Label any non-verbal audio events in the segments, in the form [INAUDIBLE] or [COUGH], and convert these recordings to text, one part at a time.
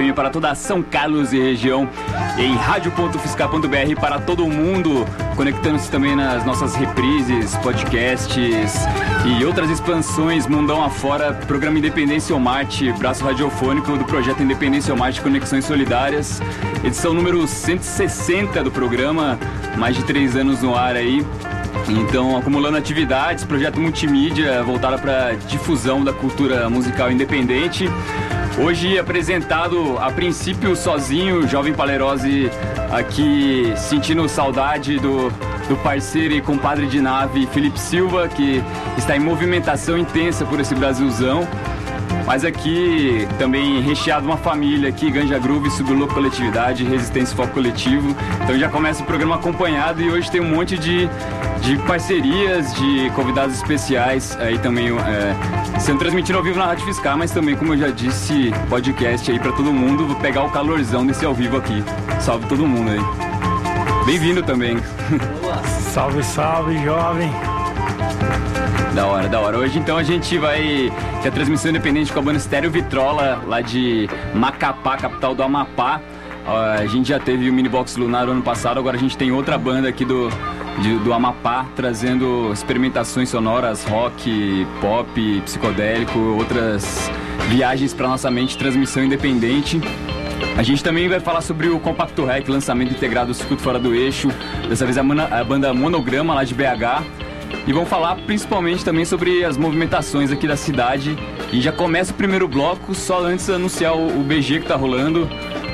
95,3 FM para toda São Carlos e região, em rádio.fiscar.br para todo mundo, conectando-se também nas nossas reprises, podcasts e outras expansões mundão afora, programa Independência ou Marte, braço radiofônico do projeto Independência ou Marte Conexões Solidárias, edição número 160 do programa, mais de três anos no ar aí. Então, acumulando atividades, projeto multimídia voltado para difusão da cultura musical independente. Hoje apresentado a princípio sozinho, jovem Palerose aqui sentindo saudade do, do parceiro e compadre de nave Felipe Silva, que está em movimentação intensa por esse Brasilzão. Mas aqui também recheado uma família aqui, Ganja Groove, Subloco Coletividade, Resistência Foco Coletivo. Então já começa o programa acompanhado e hoje tem um monte de, de parcerias, de convidados especiais aí também é, sendo transmitido ao vivo na Rádio Fiscal, mas também, como eu já disse, podcast aí para todo mundo. Vou pegar o calorzão desse ao vivo aqui. Salve todo mundo aí. Bem-vindo também. [LAUGHS] salve, salve, jovem. Da hora, da hora. Hoje então a gente vai ter a transmissão independente com a banda Estéreo Vitrola, lá de Macapá, capital do Amapá. Uh, a gente já teve o Minibox Lunar ano passado, agora a gente tem outra banda aqui do, de, do Amapá trazendo experimentações sonoras, rock, pop, psicodélico, outras viagens para nossa mente, transmissão independente. A gente também vai falar sobre o Compacto Rec, lançamento integrado do Circuito Fora do Eixo. Dessa vez a, a banda Monograma lá de BH. E vamos falar principalmente também sobre as movimentações aqui da cidade. E já começa o primeiro bloco, só antes anunciar o, o BG que tá rolando.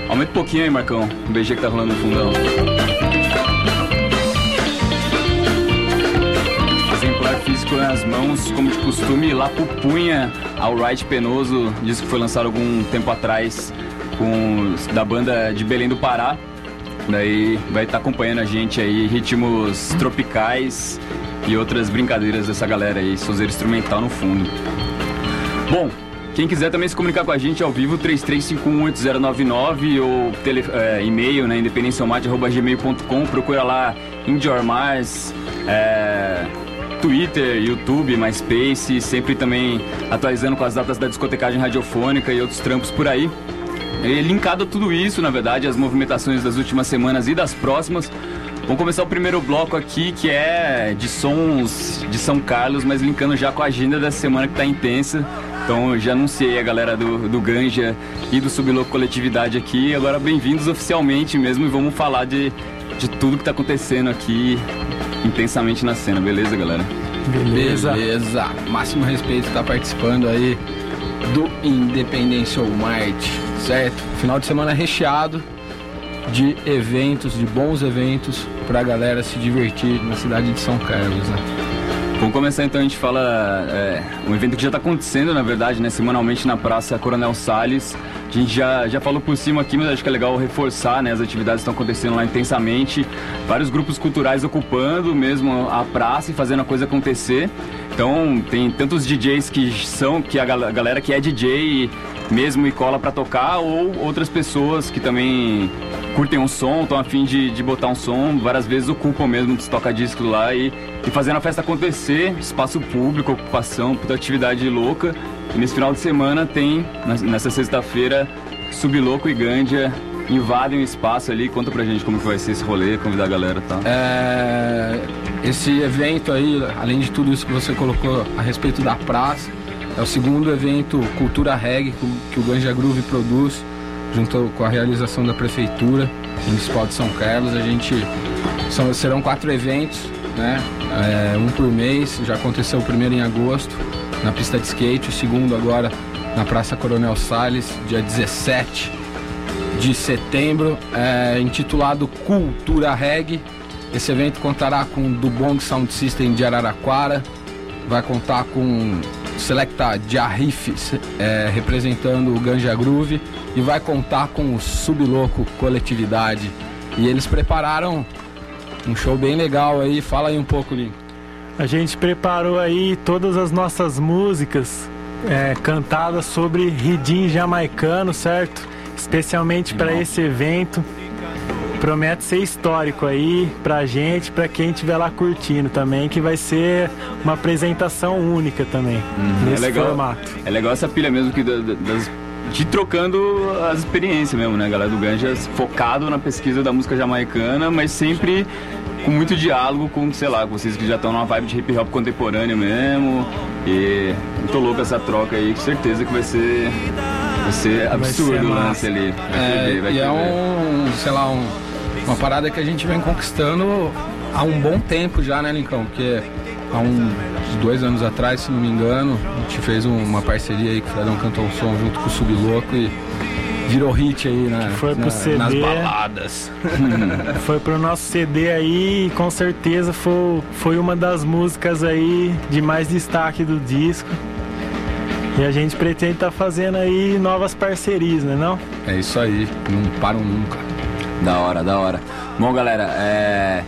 Aumenta um pouquinho aí, Marcão, o BG que tá rolando no fundão. Físico nas mãos, como de costume, lá pro ao Right Penoso, disco que foi lançado algum tempo atrás com da banda de Belém do Pará. Daí vai estar tá acompanhando a gente aí, ritmos tropicais e outras brincadeiras dessa galera aí, sozeiro instrumental no fundo. Bom, quem quiser também se comunicar com a gente ao vivo, 33518099 ou tele, é, e-mail, né, independencialmate.gmail.com, procura lá Indoor é, Twitter, YouTube, MySpace, sempre também atualizando com as datas da discotecagem radiofônica e outros trampos por aí. E linkado a tudo isso, na verdade, as movimentações das últimas semanas e das próximas, Vamos começar o primeiro bloco aqui, que é de sons de São Carlos, mas linkando já com a agenda da semana que está intensa. Então já anunciei a galera do, do Ganja e do Subloco Coletividade aqui. Agora bem-vindos oficialmente mesmo e vamos falar de, de tudo que está acontecendo aqui intensamente na cena, beleza, galera? Beleza. Beleza. Máximo respeito tá participando aí do Independência Marte, certo? Final de semana recheado de eventos, de bons eventos para a galera se divertir na cidade de São Carlos, né? Vamos começar então, a gente fala é, um evento que já está acontecendo, na verdade, né, semanalmente na Praça Coronel Salles. A gente já, já falou por cima aqui, mas acho que é legal reforçar, né, as atividades estão acontecendo lá intensamente. Vários grupos culturais ocupando mesmo a praça e fazendo a coisa acontecer. Então, tem tantos DJs que são, que a galera que é DJ mesmo e cola para tocar, ou outras pessoas que também curtem um som, estão afim de, de botar um som, várias vezes ocupam mesmo os toca-discos lá e, e fazendo a festa acontecer, espaço público, ocupação, puta atividade louca. E nesse final de semana tem, nessa sexta-feira, Subloco e Gândia invadem o espaço ali. Conta pra gente como que vai ser esse rolê, convidar a galera tá? É, esse evento aí, além de tudo isso que você colocou a respeito da praça, é o segundo evento Cultura Reggae que o Ganja Groove produz junto com a realização da Prefeitura Municipal de São Carlos. A gente são, serão quatro eventos, né? É, um por mês. Já aconteceu o primeiro em agosto na pista de skate, o segundo agora na Praça Coronel Salles, dia 17 de setembro, é, intitulado Cultura Reggae. Esse evento contará com o Dubong Sound System de Araraquara, vai contar com Selecta Jarrif é, representando o Ganja Groove e vai contar com o Subloco Coletividade. E eles prepararam um show bem legal aí. Fala aí um pouco, Link. A gente preparou aí todas as nossas músicas é, cantadas sobre ridim jamaicano, certo? Especialmente para esse evento. Promete ser histórico aí pra gente, pra quem estiver lá curtindo também, que vai ser uma apresentação única também, uhum, nesse é legal, formato. É legal essa pilha mesmo que das de trocando as experiências mesmo, né? A galera do Ganja focado na pesquisa da música jamaicana, mas sempre com muito diálogo com, sei lá, vocês que já estão numa vibe de hip hop contemporâneo mesmo. E muito louco essa troca aí, com certeza que vai ser. Vai ser absurdo o lance ali. Vai é, vai e é um, sei lá, um, uma parada que a gente vem conquistando há um bom tempo já, né, Lincão? Porque há uns dois anos atrás, se não me engano, a gente fez uma parceria aí que o Fredão cantou um som junto com o Subloco e virou hit aí na, foi pro na, CD, nas baladas. [LAUGHS] foi pro nosso CD aí e com certeza foi, foi uma das músicas aí de mais destaque do disco. E a gente pretende estar tá fazendo aí novas parcerias, né não? É isso aí, não param nunca. Da hora, da hora. Bom galera, é...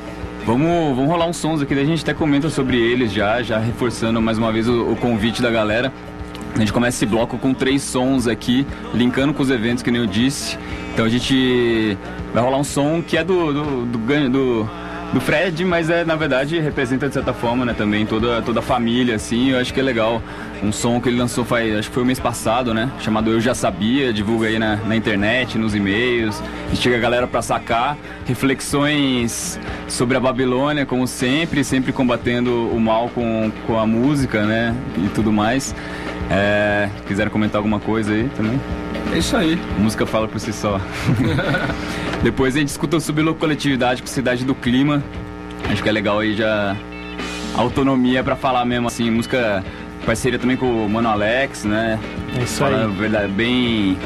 Vamos, vamos rolar uns sons aqui, a gente até comenta sobre eles já, já reforçando mais uma vez o, o convite da galera. A gente começa esse bloco com três sons aqui, linkando com os eventos que nem eu disse. Então a gente vai rolar um som que é do, do, do, do do Fred, mas é na verdade representa de certa forma, né, também toda toda a família assim. Eu acho que é legal. Um som que ele lançou faz, acho que foi o mês passado, né, chamado Eu Já Sabia, divulga aí na, na internet, nos e-mails. Chega a galera para sacar reflexões sobre a Babilônia, como sempre, sempre combatendo o mal com, com a música, né, e tudo mais. É, comentar alguma coisa aí também? É isso aí. A música fala por si só. [LAUGHS] Depois a gente escuta sobre coletividade com Cidade do Clima. Acho que é legal aí já autonomia para falar mesmo assim, música parceria também com o Mano Alex, né? É isso aí. Verdade, bem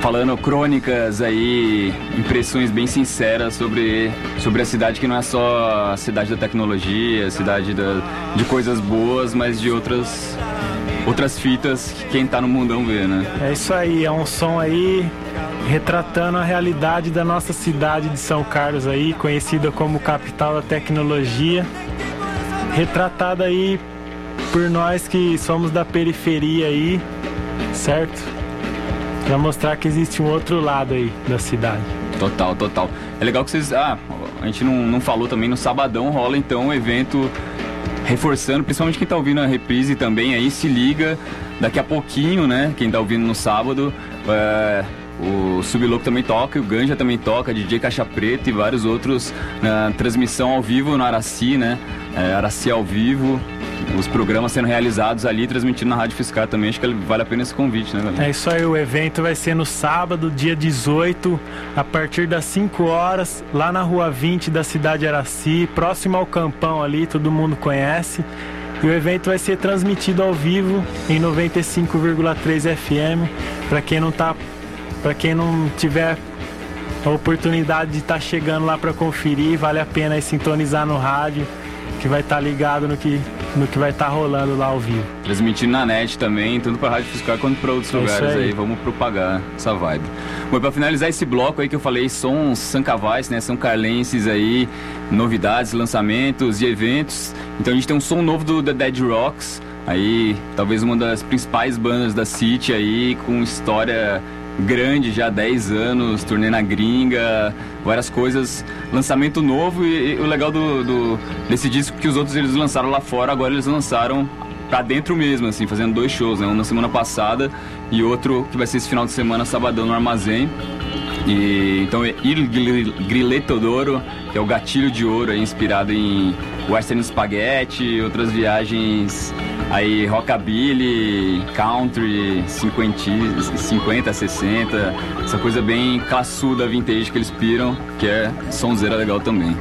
falando crônicas aí, impressões bem sinceras sobre, sobre a cidade que não é só a cidade da tecnologia, a cidade da, de coisas boas, mas de outras outras fitas que quem tá no mundão vê, né? É isso aí, é um som aí retratando a realidade da nossa cidade de São Carlos aí, conhecida como capital da tecnologia, retratada aí por nós que somos da periferia aí, certo? Para mostrar que existe um outro lado aí da cidade. Total, total. É legal que vocês. Ah, a gente não, não falou também no sabadão rola então um evento reforçando, principalmente quem tá ouvindo a reprise também aí, se liga daqui a pouquinho, né? Quem tá ouvindo no sábado. É, o Subloco também toca, o Ganja também toca, DJ Caixa Preta e vários outros na transmissão ao vivo no Araci, né? É, Araci ao vivo, os programas sendo realizados ali, transmitindo na Rádio Fiscal também. Acho que vale a pena esse convite, né, galera? É isso aí, o evento vai ser no sábado, dia 18, a partir das 5 horas, lá na Rua 20 da cidade de Araci, próximo ao Campão ali, todo mundo conhece. E o evento vai ser transmitido ao vivo em 95,3 FM. Para quem não tá, para quem não tiver a oportunidade de estar tá chegando lá para conferir, vale a pena sintonizar no rádio, que vai estar tá ligado no que no que vai estar tá rolando lá ao vivo. Transmitindo na net também, tanto para Rádio Fiscal quanto para outros é lugares aí. aí. Vamos propagar essa vibe. Bom, para finalizar esse bloco aí que eu falei, sons São Cavais, né? São Carlenses aí, novidades, lançamentos e eventos. Então a gente tem um som novo do The Dead Rocks, aí talvez uma das principais bandas da City aí, com história grande já há 10 anos, turnê na gringa, várias coisas, lançamento novo e, e o legal do, do, desse disco que os outros eles lançaram lá fora, agora eles lançaram pra dentro mesmo, assim, fazendo dois shows, né? Um na semana passada e outro que vai ser esse final de semana, sabadão no Armazém. E, então Il Grileto d'Oro, que é o gatilho de ouro, aí, inspirado em Western Spaghetti, outras viagens aí rockabilly, country, 50, 50, 60, essa coisa bem classuda, vintage que eles piram, que é sonzeira legal também.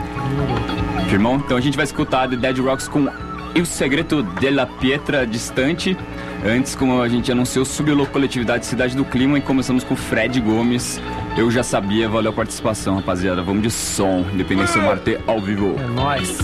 Firmão? Então a gente vai escutar The Dead Rocks com Il Segreto della Pietra Distante. Antes, como a gente anunciou, subiu coletividade Cidade do Clima e começamos com Fred Gomes. Eu já sabia, valeu a participação, rapaziada. Vamos de som, Independência Marte ao vivo. É nóis.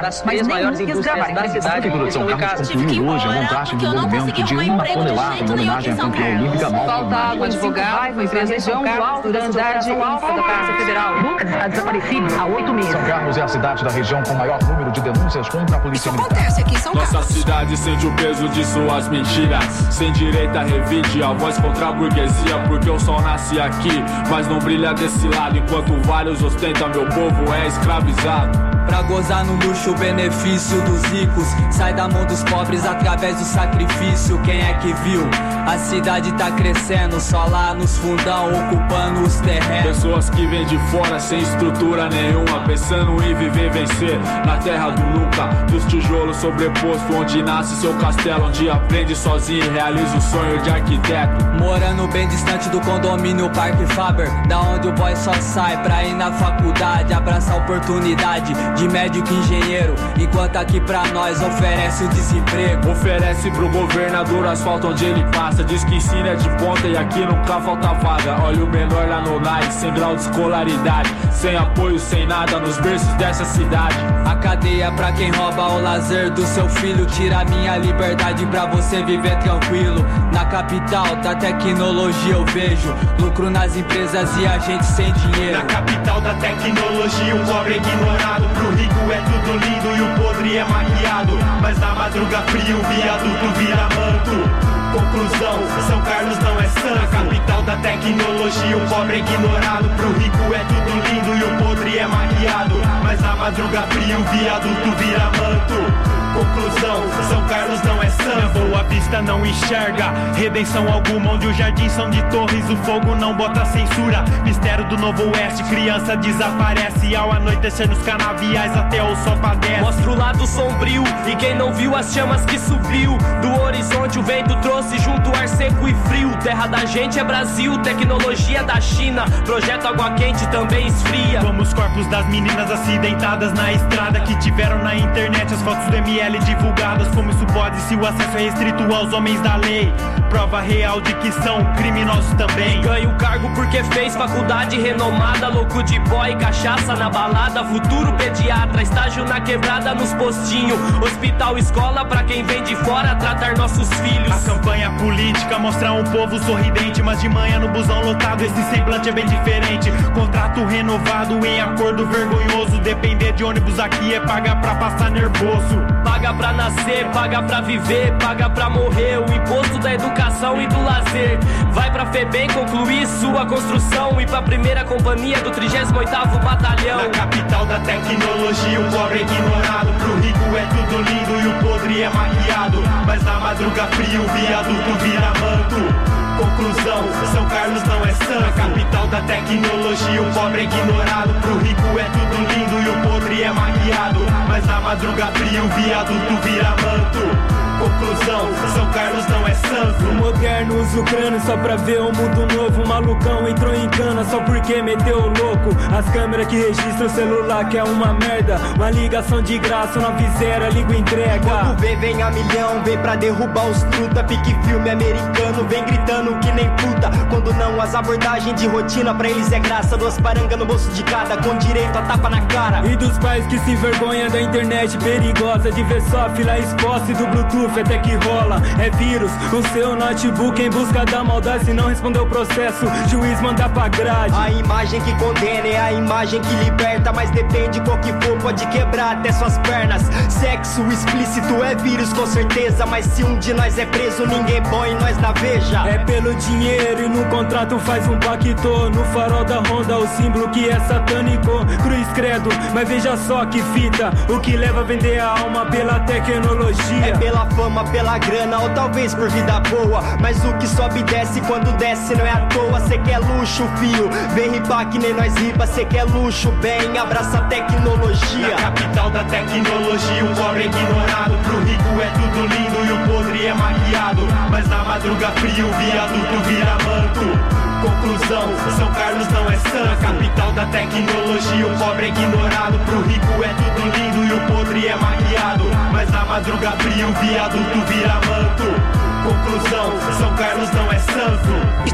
Das três maiores indústrias da cidade. A São Carlos concluiu hoje a montagem do monumento de uma tonelada em homenagem à campeã olímpica Malta. Falta água advogado, empresa de São Carlos, durante a da Casa Federal. Lucas está desaparecido há oito meses. São Carlos é a cidade da região com maior número de denúncias contra a polícia Isso acontece aqui em São Carlos. Nossa cidade sente o peso de suas mentiras. Sem direita, revide a voz contra a burguesia. Porque o sol nasce aqui, mas não brilha desse lado. Enquanto vários ostentam, meu povo é escravizado. Pra gozar no luxo, o benefício dos ricos. Sai da mão dos pobres através do sacrifício. Quem é que viu? A cidade tá crescendo Só lá nos fundão, ocupando os terrenos. Pessoas que vêm de fora sem estrutura nenhuma Pensando em viver vencer. Na terra do nunca Dos tijolos sobreposto Onde nasce seu castelo Onde aprende sozinho e realiza o sonho de arquiteto. Morando bem distante do condomínio Parque Faber Da onde o boy só sai pra ir na faculdade Abraçar a oportunidade de médico engenheiro, enquanto aqui pra nós oferece o desemprego. Oferece pro governador asfalto onde ele passa, diz que ensina de ponta e aqui nunca falta vaga. Olha o menor lá no NAI, sem grau de escolaridade, sem apoio, sem nada nos berços dessa cidade. A cadeia pra quem rouba o lazer do seu filho, tira minha liberdade pra você viver tranquilo. Na capital da tecnologia eu vejo lucro nas empresas e a gente sem dinheiro. Na capital da tecnologia o pobre ignorado pro rico é tudo lindo e o podre é maquiado. Mas na madruga fria o viaduto vira manto. Conclusão, São Carlos não é santo. Capital da tecnologia, o pobre é ignorado. Pro rico é tudo lindo e o podre é maquiado. Mas na madruga fria o viaduto vira manto. Conclusão, São Carlos não é santo. Boa vista não enxerga redenção alguma. Onde os jardins são de torres, o fogo não bota censura. Mistério do novo oeste, criança desaparece. Ao anoitecer nos canaviais, até o sol padece. Mostra o lado sombrio. E quem não viu as chamas que subiu do horizonte, o vento trouxe junto ar seco e frio. Terra da gente é Brasil, tecnologia da China. Projeto água quente também esfria. Como os corpos das meninas acidentadas na estrada que tiveram na internet as fotos do ML divulgadas. Como isso pode se o acesso é restrito aos homens da lei? Prova real de que são criminosos também. Ganha o cargo porque fez faculdade renomada, louco de boy, cachaça na balada, futuro pediatra, estágio na quebrada nos postinhos, hospital, escola pra quem vem de fora tratar nossos filhos. A campanha política mostra um povo sorridente, mas de manhã no busão lotado esse semblante é bem diferente. Contrato renovado em acordo vergonhoso, depender de ônibus aqui é pagar pra passar nervoso. Paga pra nascer, paga pra viver, paga pra morrer, o imposto da educação e do lazer. Vai pra FEBEM concluir sua construção e pra primeira companhia do 38º Batalhão. Na capital da tecnologia, o pobre é ignorado. Pro rico é tudo lindo e o podre é maquiado. Mas na madruga fria, o viaduto vira manto. Conclusão, São Carlos não é santo. Capital da tecnologia, o pobre é ignorado. Pro rico é tudo lindo e o podre é maquiado. Mas na madruga fria, o viaduto vira manto. Conclusão, São Carlos não é santo. O moderno usa o crânio só pra ver um mundo novo. O malucão entrou em cana só porque meteu o louco. As câmeras que registram o celular que é uma merda. Uma ligação de graça, 90 liga e entrega. Quando vem, vem a milhão, vem pra derrubar os truta. Pique filme americano, vem gritando que nem puta. Quando não, as abordagens de rotina pra eles é graça. Duas parangas no bolso de cada, com direito a tapa na cara. E dos pais que se envergonham da internet perigosa. De ver só fila exposta e do Bluetooth até que rola. É vírus, o seu notebook em busca da maldade. Se não responder o processo, juiz manda pra grade. A imagem que condena é a imagem que liberta. Mas depende qual que for, pode quebrar até suas pernas. Sexo explícito é vírus com certeza. Mas se um de nós é preso, ninguém põe nós na veja. É pelo dinheiro e no contrato faz um pacto. No farol da Honda, o símbolo que é satânico. Cruz credo, mas veja só que fita. O que leva a vender a alma pela tecnologia. É pela fama, pela grana ou talvez por vida boa. Mas o que sobe e desce quando desce não é à toa. Cê quer luxo, fio. Vem ripar que nem nós ripa. Cê quer luxo, bem, abraça a tecnologia. Na capital da tecnologia, o pobre é ignorado. Pro rico é tudo lindo e o podre é maquiado. Mas na madruga fria, o viaduto vira manto. Conclusão, São Carlos não é santo. Capital da tecnologia, o pobre é ignorado. Pro rico é tudo lindo e o podre é maquiado. Mas na madruga fria, o viaduto vira manto. Conclusão, São Carlos não é santo.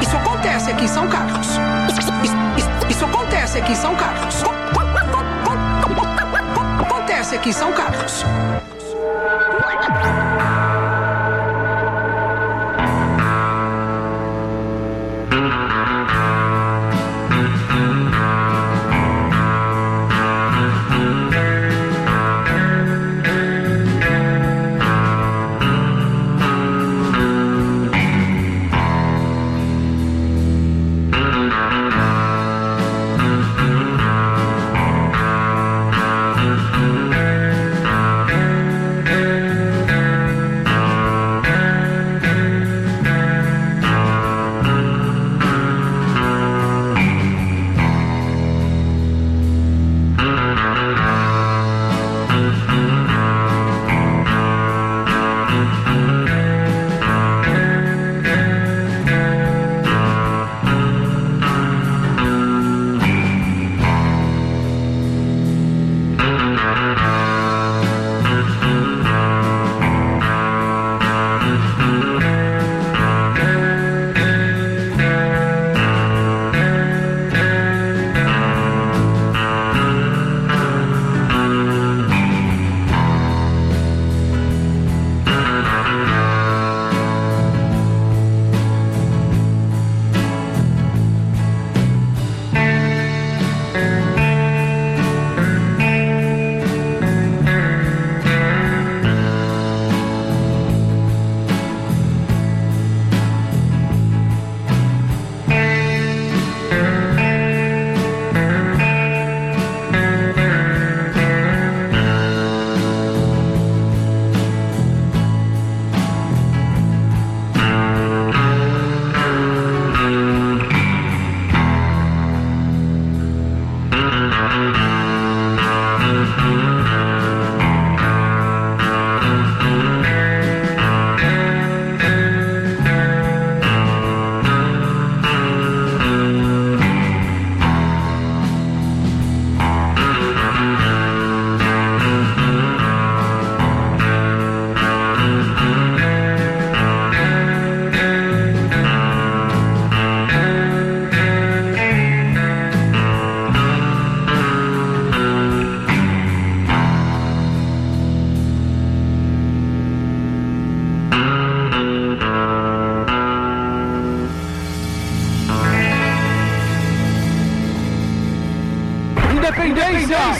Isso acontece aqui em São Carlos. Isso acontece aqui em São Carlos. Acontece aqui em São Carlos.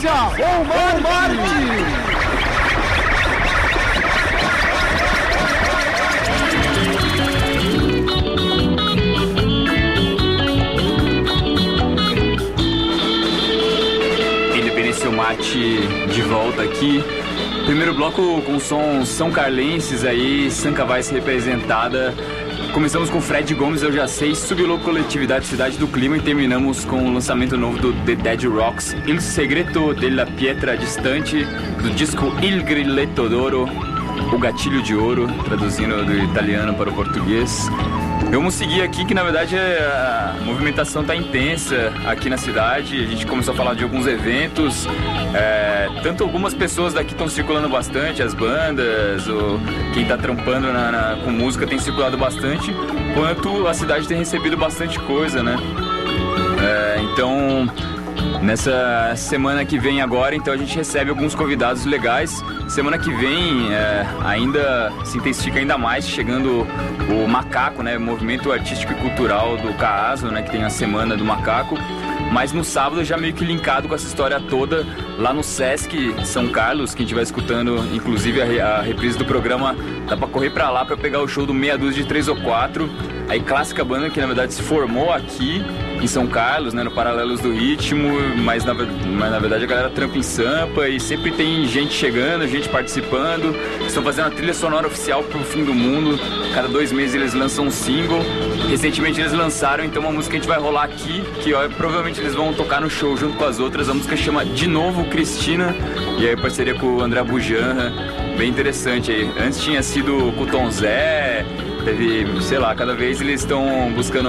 Independência ou Marte! Mate de volta aqui. Primeiro bloco com som São Carlenses aí, Sanca Vaz representada. Começamos com Fred Gomes, eu já sei, Subilou Coletividade Cidade do Clima e terminamos com o lançamento novo do The Dead Rocks, Il Segreto della Pietra Distante, do disco Il Grilletto d'Oro, O Gatilho de Ouro, traduzindo do italiano para o português. Vamos seguir aqui que na verdade é, a movimentação está intensa aqui na cidade. A gente começou a falar de alguns eventos. É, tanto algumas pessoas daqui estão circulando bastante, as bandas, ou quem está trampando na, na, com música tem circulado bastante, quanto a cidade tem recebido bastante coisa, né? É, então Nessa semana que vem agora, então a gente recebe alguns convidados legais. Semana que vem é, ainda se intensifica ainda mais, chegando o Macaco, né? Movimento artístico e cultural do Caaso, né? Que tem a Semana do Macaco. Mas no sábado já meio que linkado com essa história toda, lá no Sesc São Carlos, quem estiver escutando, inclusive a, a reprise do programa, dá pra correr pra lá pra pegar o show do Meia Dúzia de 3 ou 4. Aí clássica banda que na verdade se formou aqui em São Carlos, né, no Paralelos do Ritmo, mas na, mas na verdade a galera trampa em Sampa e sempre tem gente chegando, gente participando. Estão fazendo a trilha sonora oficial pro fim do mundo. Cada dois meses eles lançam um single. Recentemente eles lançaram então uma música que a gente vai rolar aqui, que ó, provavelmente eles vão tocar no show junto com as outras. A música chama De Novo Cristina, e aí parceria com o André Bujanra. Bem interessante aí. Antes tinha sido com o Tom Zé, teve, sei lá, cada vez eles estão buscando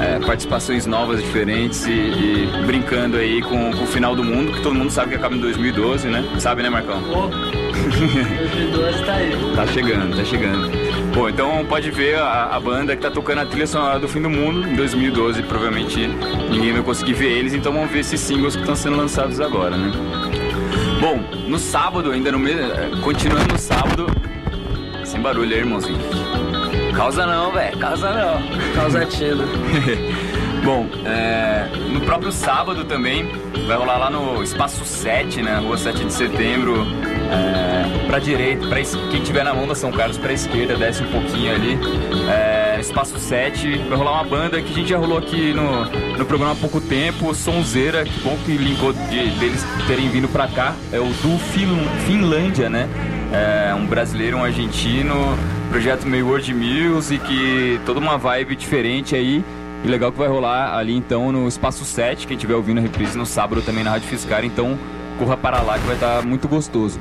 é, participações novas, diferentes e, e, brincando aí com, com, o final do mundo, que todo mundo sabe que acaba em 2012, né? Sabe, né, Marcão? Oh, 2012 tá aí. [LAUGHS] Tá chegando, tá chegando. Bom, então pode ver a, a, banda que tá tocando a trilha sonora do fim do mundo em 2012. Provavelmente ninguém vai conseguir ver eles, então vamos ver esses singles que estão sendo lançados agora, né? Bom, no sábado, ainda no mês. Continuando no sábado. Sem barulho aí, irmãozinho. Causa não, velho. Causa não. Causa tiro. [LAUGHS] Bom, é, no próprio sábado também vai rolar lá no Espaço 7, né? Rua 7 de setembro. É, pra direita, pra, quem tiver na mão da São Carlos pra esquerda, desce um pouquinho ali. É, Espaço 7, vai rolar uma banda que a gente já rolou aqui no, no programa há pouco tempo, Sonzeira, que bom que linkou de, deles terem vindo pra cá. É o do fin, Finlândia, né? É, um brasileiro, um argentino, projeto meio World Music, toda uma vibe diferente aí. E legal que vai rolar ali então no Espaço 7, quem estiver ouvindo a reprise no sábado também na Rádio Fiscar, então corra para lá que vai estar tá muito gostoso.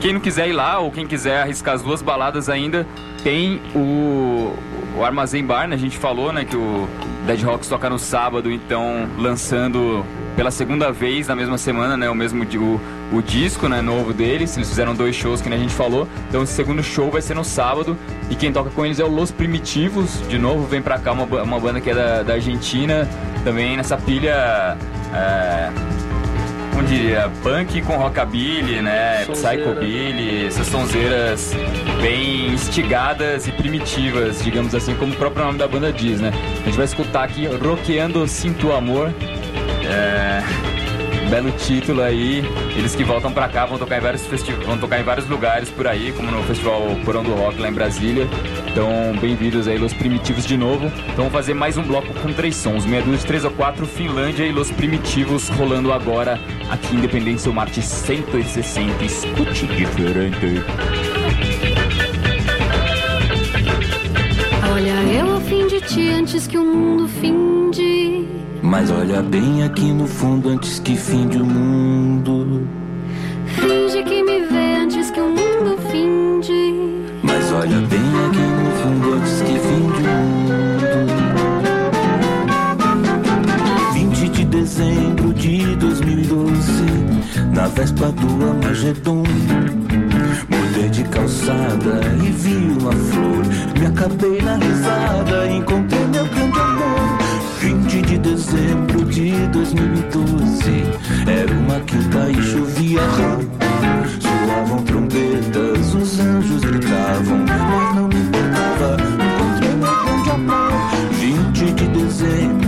Quem não quiser ir lá ou quem quiser arriscar as duas baladas ainda, tem o, o Armazém Bar, né? A gente falou, né, que o Dead Rocks toca no sábado, então lançando pela segunda vez na mesma semana, né? O mesmo o, o disco, né? Novo deles. Eles fizeram dois shows que a gente falou. Então o segundo show vai ser no sábado. E quem toca com eles é o Los Primitivos. De novo, vem pra cá uma, uma banda que é da, da Argentina. Também nessa pilha. É, como diria, punk com rockabilly, né? Psychobilly, essas sonzeiras bem instigadas e primitivas, digamos assim, como o próprio nome da banda diz, né? A gente vai escutar aqui Roqueando Sinto Amor. É... Belo título aí. Eles que voltam pra cá vão tocar em vários vão tocar em vários lugares por aí, como no Festival Porão do Rock lá em Brasília. Então, bem-vindos aí, Los Primitivos de novo. Então, vamos fazer mais um bloco com três sons: meia dúzia de três ou quatro, Finlândia e Los Primitivos rolando agora aqui em Independência, Marte 160. Escute diferente. Olha, eu a fim de ti antes que o mundo finde. Mas olha bem aqui no fundo antes que finde o mundo. Finge que me vê antes que o mundo finde. Mas olha bem aqui no fundo antes que finde o mundo. 20 de dezembro de 2012, na véspera do Amagedon. Mudei de calçada e vi uma flor. Me acabei na risada, encontrei meu grande amor. 20 de dezembro de 2012 Era uma quinta e chovia Soavam trombetas, os anjos gritavam Mas não me importava, encontrei meu grande amor 20 de dezembro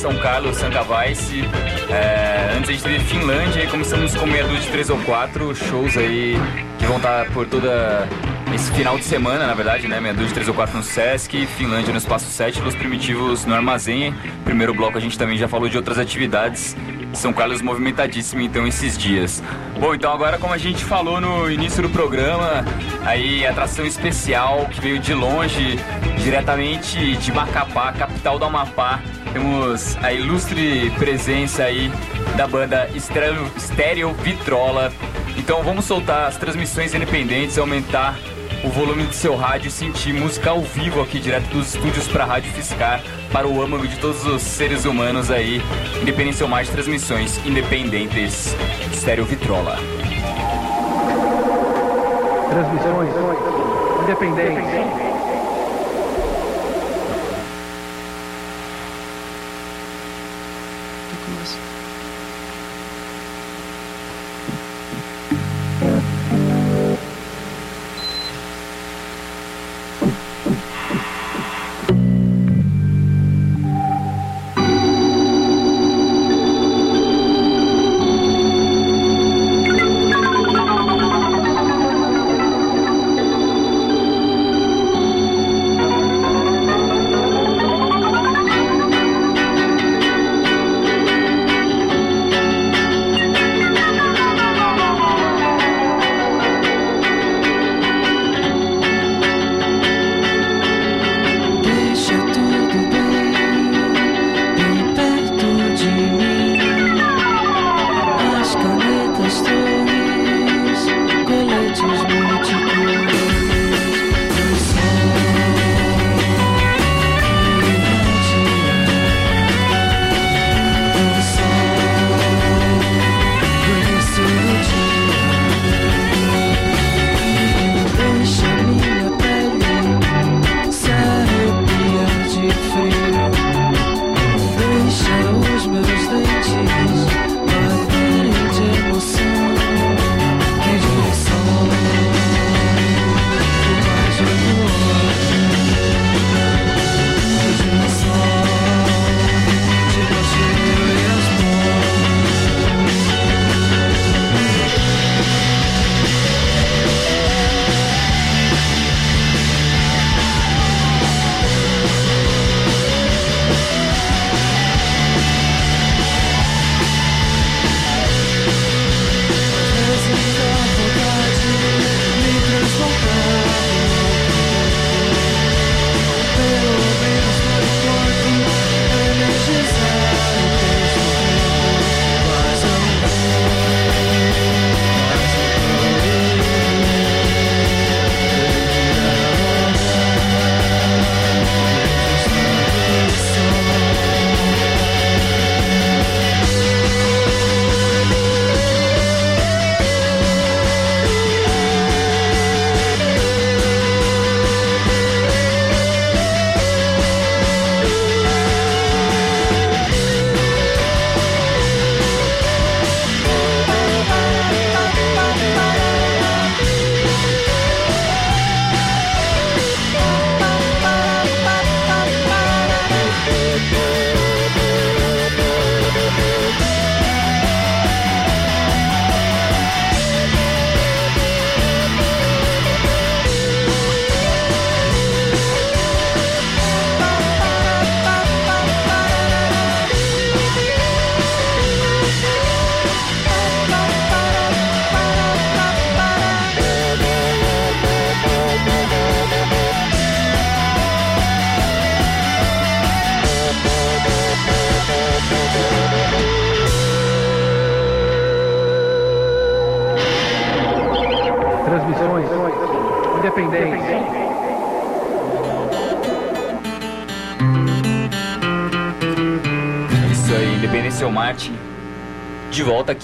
São Carlos, Santa Vice. É, antes a gente teve Finlândia e começamos com meia dúzia de três ou quatro shows aí que vão estar por toda esse final de semana, na verdade, né? Meia dúzia de três ou quatro no Sesc, Finlândia no Espaço 7, Los Primitivos no Armazém. Primeiro bloco a gente também já falou de outras atividades. São Carlos movimentadíssimo então esses dias. Bom, então agora como a gente falou no início do programa, aí atração especial que veio de longe, diretamente de Macapá, capital do Amapá. Temos a ilustre presença aí da banda Estéreo, Estéreo Vitrola. Então vamos soltar as transmissões independentes, aumentar o volume do seu rádio e sentir música ao vivo aqui direto dos estúdios para a Rádio Fiscar, para o âmago de todos os seres humanos aí, independência ou mais transmissões independentes. Estéreo Vitrola. Transmissões independentes.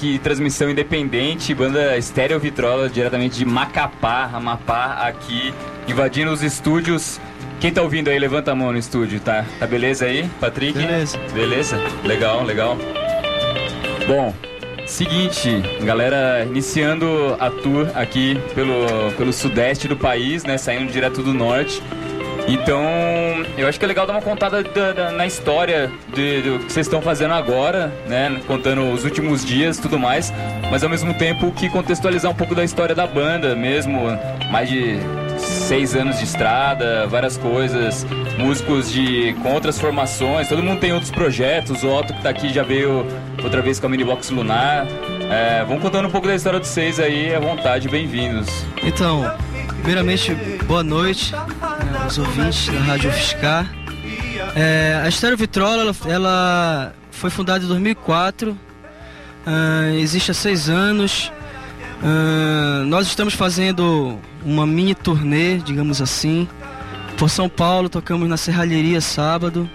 Aqui, transmissão independente, banda Estéreo Vitrola, diretamente de Macapá, Amapá, aqui, invadindo os estúdios. Quem tá ouvindo aí, levanta a mão no estúdio, tá? Tá beleza aí, Patrick? Beleza. Beleza? Legal, legal. Bom, seguinte, galera, iniciando a tour aqui pelo, pelo sudeste do país, né? Saindo direto do norte. Então, eu acho que é legal dar uma contada da- da- na história de- do que vocês estão fazendo agora, né? Contando os últimos dias tudo mais, mas ao mesmo tempo que contextualizar um pouco da história da banda mesmo. Mais de seis anos de estrada, várias coisas, músicos de com outras formações, todo mundo tem outros projetos, o Otto que tá aqui já veio outra vez com a Minibox Lunar. É, vamos contando um pouco da história de vocês aí, à vontade, bem-vindos. Então, primeiramente, boa noite né, aos ouvintes da Rádio Fiscar. É, a Estéreo Vitrola ela, ela foi fundada em 2004, ah, existe há seis anos. Ah, nós estamos fazendo uma mini turnê, digamos assim, por São Paulo. Tocamos na Serralheria sábado.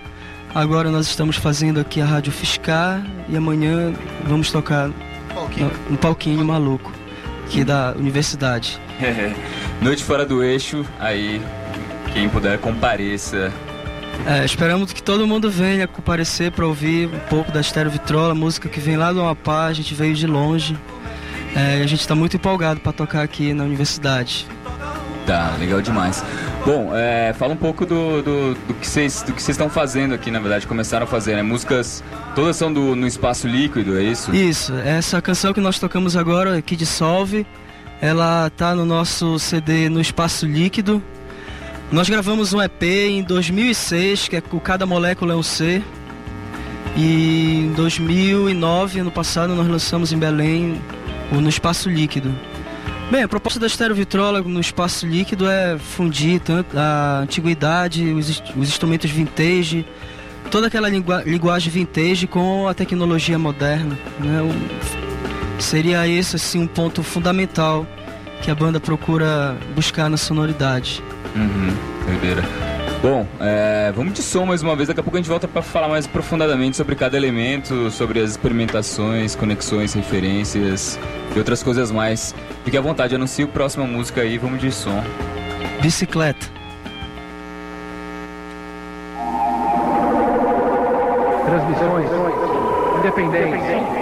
Agora nós estamos fazendo aqui a Rádio Fiscar e amanhã vamos tocar no, no palquinho maluco aqui da universidade. [LAUGHS] Noite fora do eixo, aí quem puder compareça. É, esperamos que todo mundo venha comparecer para ouvir um pouco da Estéreo Vitrola, música que vem lá do Amapá, a gente veio de longe. É, a gente está muito empolgado para tocar aqui na universidade. Tá, legal demais. Bom, é, fala um pouco do, do, do que vocês do que vocês estão fazendo aqui, na verdade, começaram a fazer, né? Músicas, todas são do, no espaço líquido, é isso? Isso, essa canção que nós tocamos agora, aqui Dissolve, ela tá no nosso CD no Espaço Líquido. Nós gravamos um EP em 2006, que é o Cada Molécula é um Ser. E em 2009, ano passado, nós lançamos em Belém o No Espaço Líquido. Bem, a proposta da Estéreo Vitrola no Espaço Líquido é fundir tanto a antiguidade, os, os instrumentos vintage, toda aquela lingua- linguagem vintage com a tecnologia moderna. Né? O- seria esse assim, um ponto fundamental que a banda procura buscar na sonoridade. Uhum, doideira. Bom, é, vamos de som mais uma vez. Daqui a pouco a gente volta para falar mais aprofundadamente sobre cada elemento, sobre as experimentações, conexões, referências e outras coisas mais. Fique à vontade, anuncie a próxima música aí, vamos de som. Bicicleta. Transmissões independentes. Receberia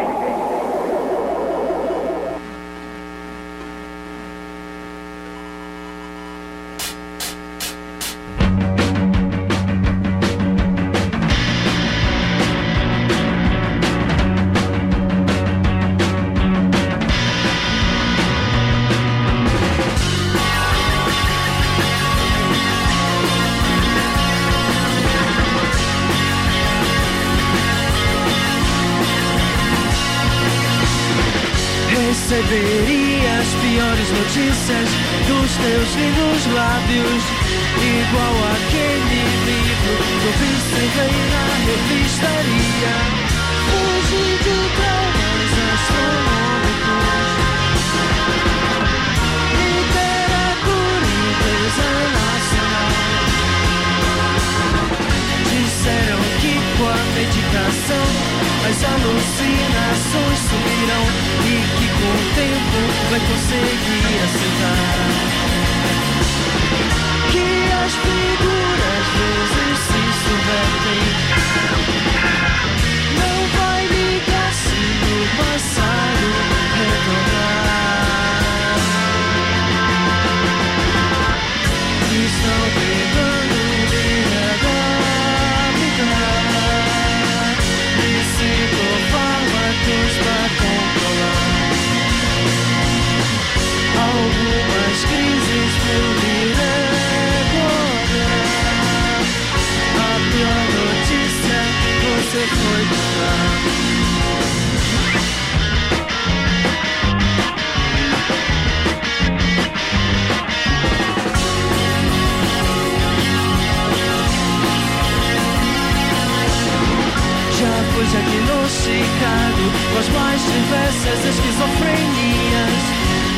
diagnosticado com as mais diversas esquizofrenias.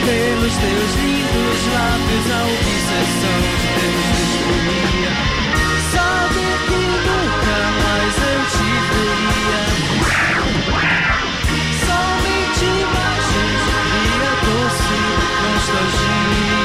Pelos teus lindos lábios, a obsessão de Deus destruía. Sabe que nunca mais eu te veria. Somente imagens e a doce nostalgia.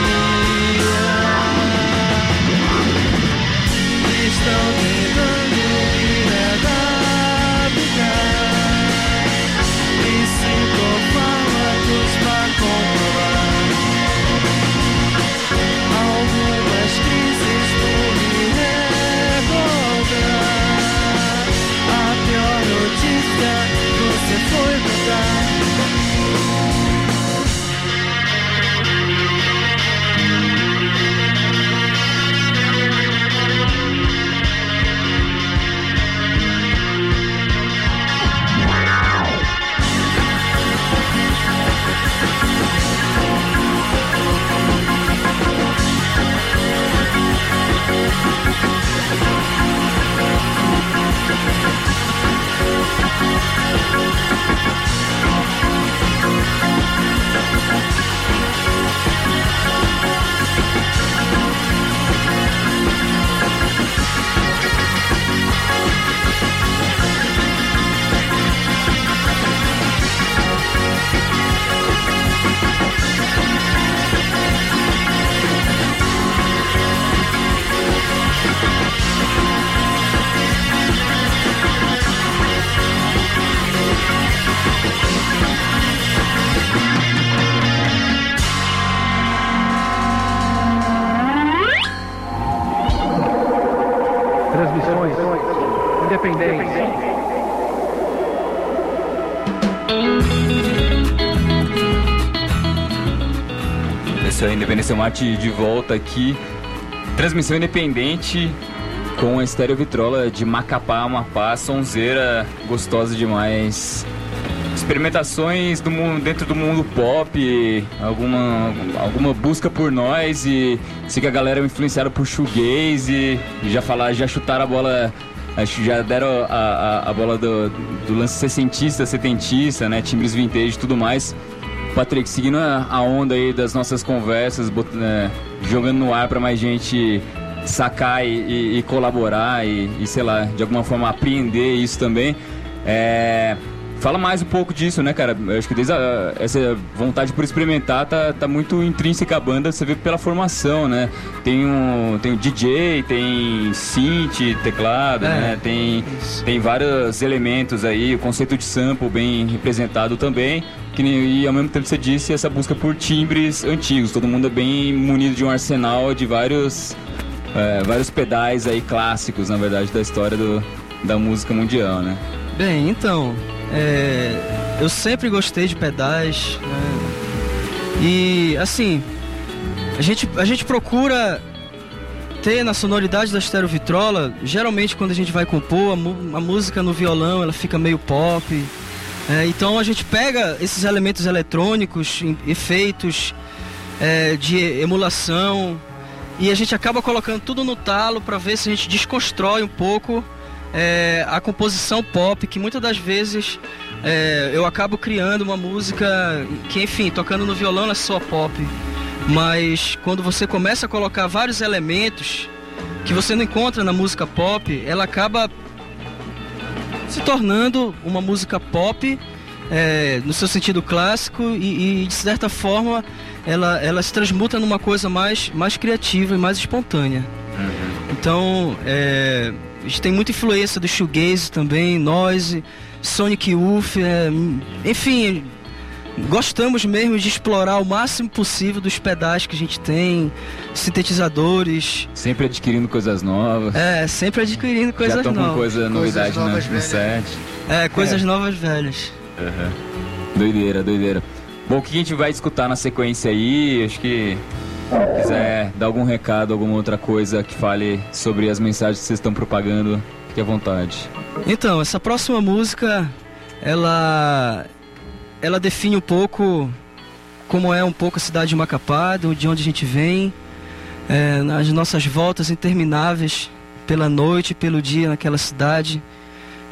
É o Independência Mate de volta aqui. Transmissão independente com a estéreo vitrola de Macapá, Amapá, sonzeira gostosa demais. Experimentações do mundo, dentro do mundo pop, alguma, alguma busca por nós e sei que a galera é influenciada por shoegaze e já falar, já chutaram a bola, acho que já deram a, a, a bola do, do lance sessentista, setentista, né, timbres vintage e tudo mais. Patrick, seguindo a, onda aí das nossas conversas, bot- né, jogando no ar para mais gente sacar e, e- e colaborar e, e, sei lá, de alguma forma apreender isso também. É, fala mais um pouco disso, né, cara? Eu acho que desde a- essa vontade por experimentar tá, tá muito intrínseca à banda, você vê pela formação, né? Tem um, tem o DJ, tem synth, teclado, É, né? Tem, tem vários elementos aí, o conceito de sample bem representado também. Que, e ao mesmo tempo você disse essa busca por timbres antigos. Todo mundo é bem munido de um arsenal de vários, é, vários pedais aí clássicos, na verdade, da história do, da música mundial, né? Bem, então, é, eu sempre gostei de pedais, né? E, assim, a gente, a gente procura ter na sonoridade da Stereo Vitrola, geralmente quando a gente vai compor, a, a música no violão, ela fica meio pop. É, então a gente pega esses elementos eletrônicos, efeitos é, de emulação, e a gente acaba colocando tudo no talo para ver se a gente desconstrói um pouco é, a composição pop, que muitas das vezes é, eu acabo criando uma música que, enfim, tocando no violão ela é só pop. Mas quando você começa a colocar vários elementos que você não encontra na música pop, ela acaba se tornando uma música pop é, no seu sentido clássico e, e, de certa forma ela, ela se transmuta numa coisa mais, mais criativa e mais espontânea. Então é, a gente tem muita influência do shoegaze também, noise, Sonic Youth, é, enfim, gostamos mesmo de explorar o máximo possível dos pedais que a gente tem, sintetizadores. Sempre adquirindo coisas novas. É, sempre adquirindo coisas Já estão novas. com coisa, novidade novas né, no set. É, coisas É. novas velhas. Aham. Doideira, doideira. Bom, o que a gente vai escutar na sequência aí? Acho que quiser dar algum recado, alguma outra coisa que fale sobre as mensagens que vocês estão propagando, fique à vontade. Então, essa próxima música, ela ela define um pouco como é um pouco a cidade de Macapá, de onde a gente vem, é, nossas voltas intermináveis pela noite, pelo dia naquela cidade.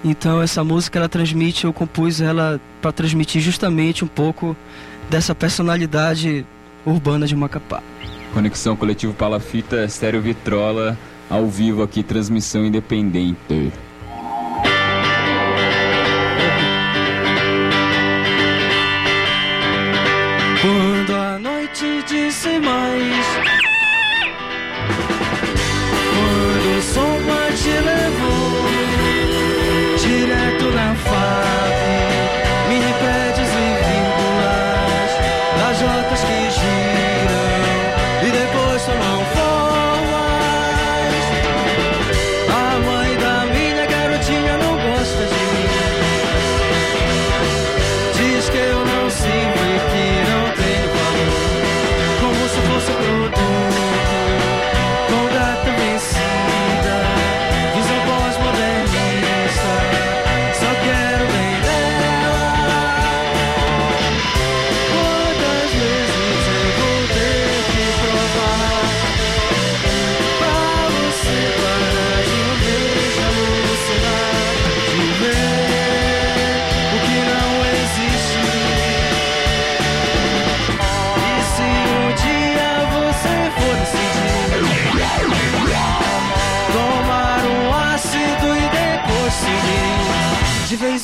Então essa música ela transmite, eu compus ela para transmitir justamente um pouco dessa personalidade urbana de Macapá. Conexão Coletivo Palafita, Estéreo Vitrola, ao vivo aqui, transmissão independente.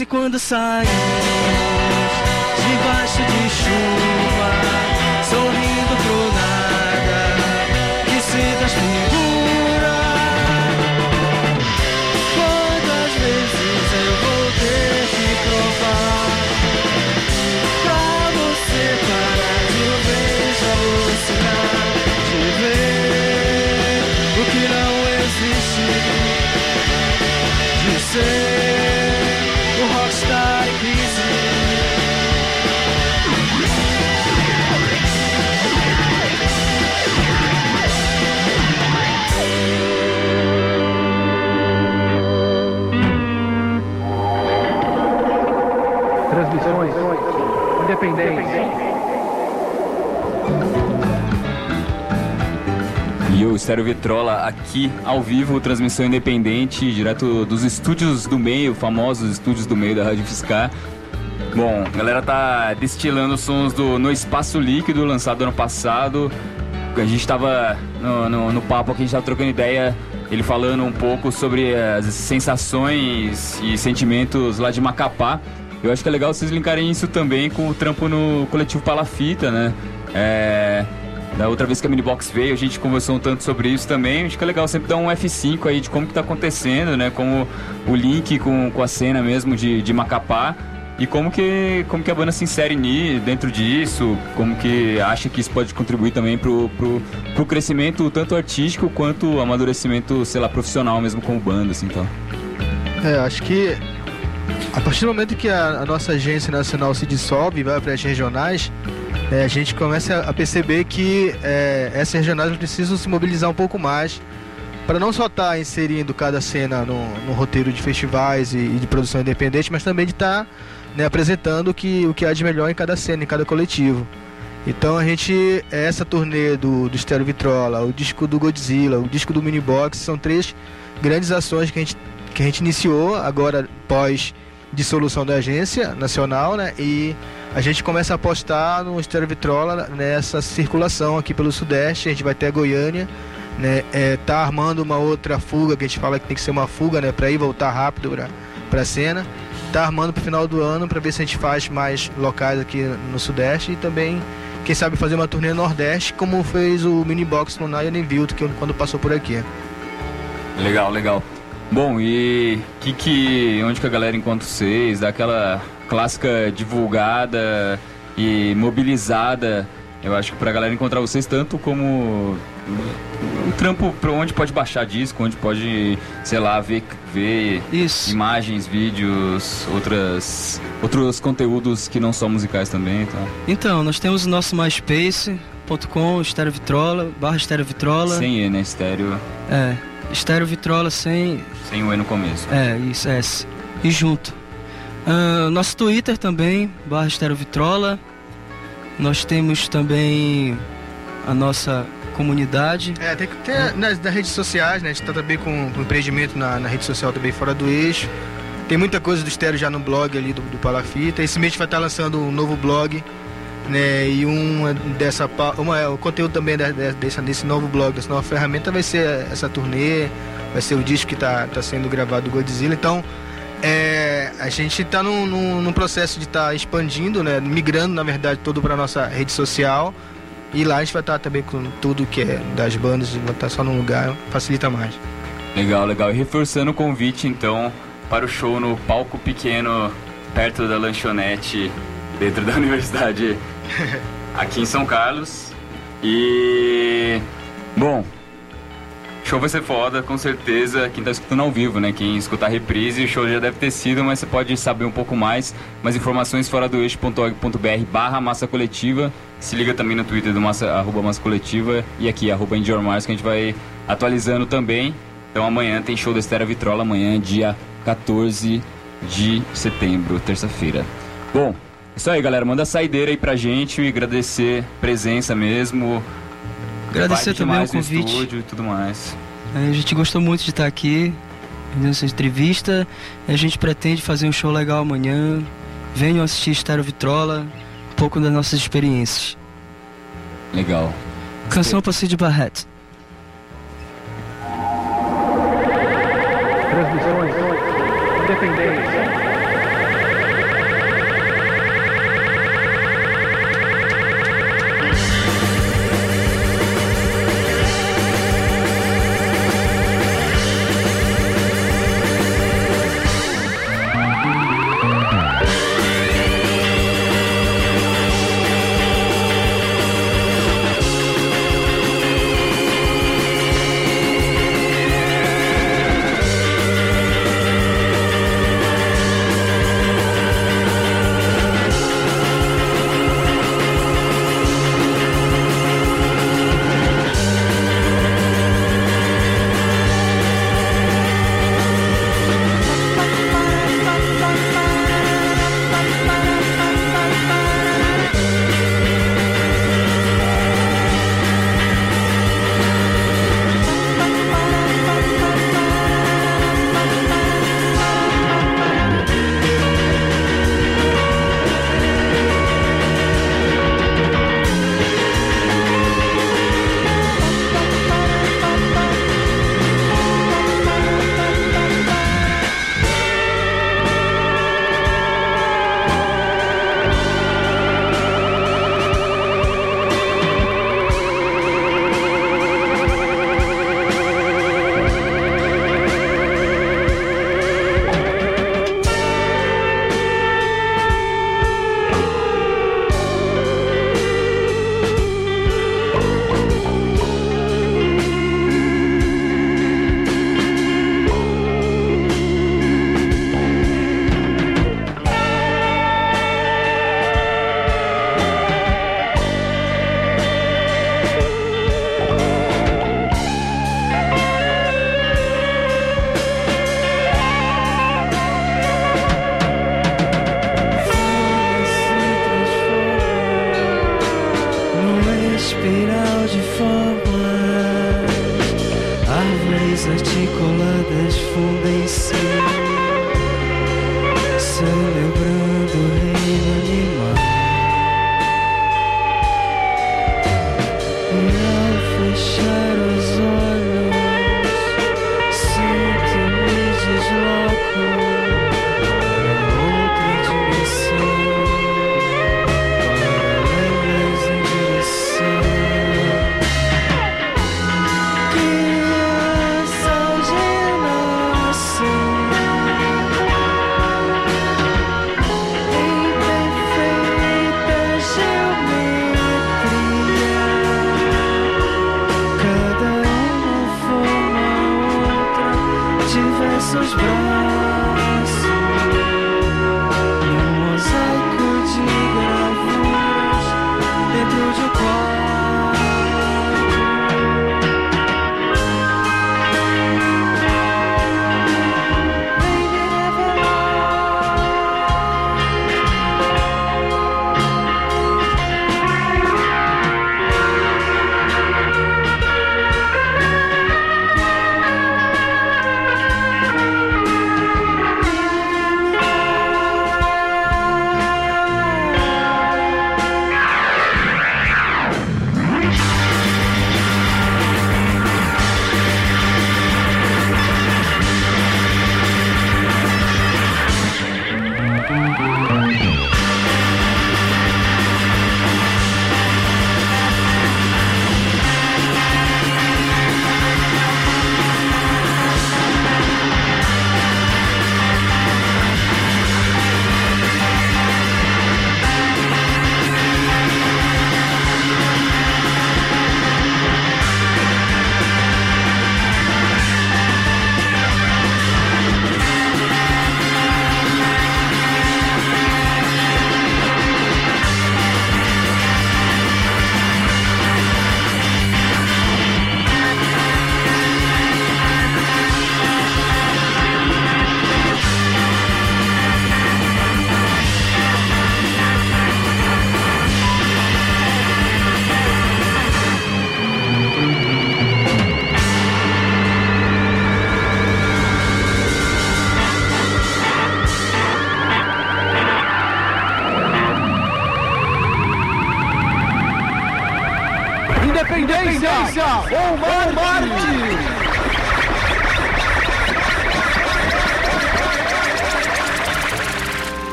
Em quando sair Debaixo de chuva Sorrindo pro O Estéreo Vitrola aqui ao vivo, transmissão independente, direto dos estúdios do meio, famosos estúdios do meio da Rádio Fiscar. Bom, a galera tá destilando sons do No Espaço Líquido, lançado ano passado. A gente tava no, no, no papo aqui, a gente tava trocando ideia, ele falando um pouco sobre as sensações e sentimentos lá de Macapá. Eu acho que é legal vocês linkarem isso também com o trampo no coletivo Palafita, né? É, da outra vez que a Minibox veio, a gente conversou um tanto sobre isso também. Acho que é legal sempre dar um F5 aí de como que tá acontecendo, né? Como o link com, com a cena mesmo de, de Macapá. E como que, como que a banda se insere dentro disso, como que acha que isso pode contribuir também pro, pro, pro crescimento tanto artístico quanto amadurecimento, sei lá, profissional mesmo como banda, assim, então. É, acho que a partir do momento que a, a nossa agência nacional se dissolve e vai para as regionais, é, a gente começa a perceber que é, essas regionais precisam se mobilizar um pouco mais para não só estar tá inserindo cada cena no, no roteiro de festivais e, e, de produção independente, mas também de estar tá, né, apresentando que, o que há de melhor em cada cena, em cada coletivo. Então a gente, essa turnê do, do Stereo Vitrola, o disco do Godzilla, o disco do Minibox, são três grandes ações que a gente, que a gente iniciou agora pós dissolução da agência nacional, né? E a gente começa a apostar no Stereo Vitrola nessa circulação aqui pelo Sudeste. A gente vai até Goiânia, né? É, tá armando uma outra fuga que a gente fala que tem que ser uma fuga, né? Para ir voltar rápido para a cena. Tá armando para o final do ano para ver se a gente faz mais locais aqui no Sudeste e também quem sabe fazer uma turnê no Nordeste, como fez o Mini Box no Naya Vilto, que quando passou por aqui. Legal, legal. Bom, e que que onde que a galera encontra vocês? Daquela clássica divulgada e mobilizada. Eu acho que pra galera encontrar vocês tanto como um trampo para onde pode baixar disco, onde pode, sei lá, ver, ver Isso. imagens, vídeos, outras outros conteúdos que não são musicais também, tá? Então, nós temos o nosso myspace.com, Estéreo Vitrola, barra Estéreo Vitrola. Sem E, né? Estéreo. É, Estéreo Vitrola sem... Sem o E no começo. É, isso, S. E junto. Uh, nosso Twitter também, barra Estéreo Vitrola. Nós temos também a nossa comunidade. É, tem que ter nas, nas redes sociais, né? A gente tá também com, com empreendimento na, na rede social também fora do eixo. Tem muita coisa do estéreo já no blog ali do, do Palafita. Esse mês a gente vai estar lançando um novo blog, né? E uma dessa uma, o conteúdo também dessa, desse novo blog, dessa nova ferramenta vai ser essa turnê, vai ser o disco que está tá sendo gravado do Godzilla. Então é, a gente está num, num, num, processo de estar tá expandindo, né? Migrando, na verdade, todo para nossa rede social. E lá a gente vai estar tá também com tudo que é das bandas, vai estar tá só num lugar, facilita mais. Legal, legal. E reforçando o convite, então, para o show no palco pequeno, perto da lanchonete, dentro da [LAUGHS] universidade, [LAUGHS] aqui em São Carlos. E. Bom, show vai ser foda, com certeza. Quem tá escutando ao vivo, né? Quem escutar reprise, o show já deve ter sido, mas você pode saber um pouco mais. Mais informações fora do eixo.org.br barra massa coletiva. Se liga também no Twitter do massa, arroba massa coletiva e aqui, arroba Mars, que a gente vai atualizando também. Então amanhã tem show da Estera Vitrola, amanhã, dia 14 de setembro, terça-feira. Bom, isso aí, galera. Manda a saideira aí pra gente e agradecer a presença mesmo. Agradecer também o convite. Estúdio e tudo mais. É, a gente gostou muito de estar aqui nessa entrevista. A gente pretende fazer um show legal amanhã. Venham assistir Estéreo Vitrola, um pouco das nossas experiências. Legal. Canção para Cid Barrett. Transmissões Independência.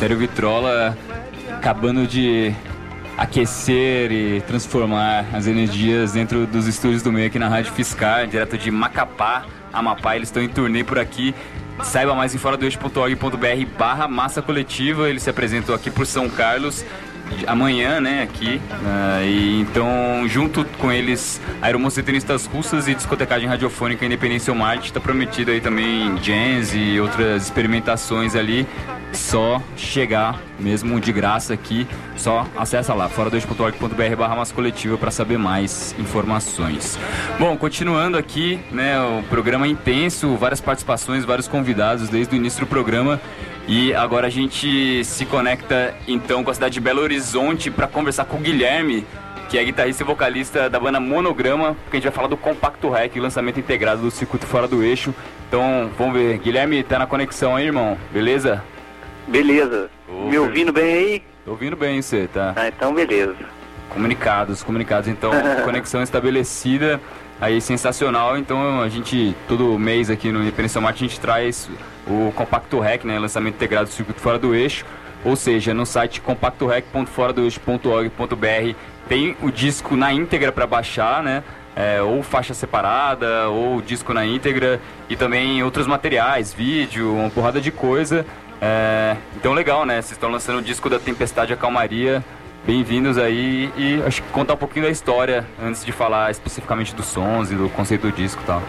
Aí, Estéreo Vitrola acabando de aquecer e transformar as energias dentro dos estúdios do meio aqui na Rádio Fiscar, direto de Macapá, Amapá. Eles estão em turnê por aqui. Saiba mais em foradoeixo.org.br barra massa coletiva. Eles se apresentam aqui por São Carlos amanhã, né, aqui. Uh, e então, junto com eles, aeromoceteristas russas e discotecagem radiofônica Independência Marte, está prometido aí também jazz e outras experimentações ali. Só chegar mesmo de graça aqui, só acessa lá, fora2.org.br barra massa coletiva para saber mais informações. Bom, continuando aqui, né, o programa é intenso, várias participações, vários convidados desde o início do programa. E agora a gente se conecta então com a cidade de Belo Horizonte para conversar com o Guilherme, que é guitarrista e vocalista da banda Monograma, porque a gente vai falar do Compacto Rec, lançamento integrado do circuito fora do eixo. Então, vamos ver. Guilherme, tá na conexão aí, irmão? Beleza? Beleza. Me ouvindo bem aí? Tô ouvindo bem você, tá? Ah, então beleza. Comunicados, comunicados. Então, [LAUGHS] conexão estabelecida aí sensacional. Então a gente, todo mês aqui no Independência Marte, a gente traz o Compacto Rec, né, lançamento integrado do circuito fora do eixo. Ou seja, no site compactorec.foradoeixo.org.br tem o disco na íntegra para baixar, né? É, ou faixa separada, ou disco na íntegra, e também outros materiais, vídeo, uma porrada de coisa. É, então legal, né? Vocês estão lançando o disco da Tempestade a Calmaria. Bem-vindos aí e acho que contar um pouquinho da história antes de falar especificamente dos sons e do conceito do disco e tal.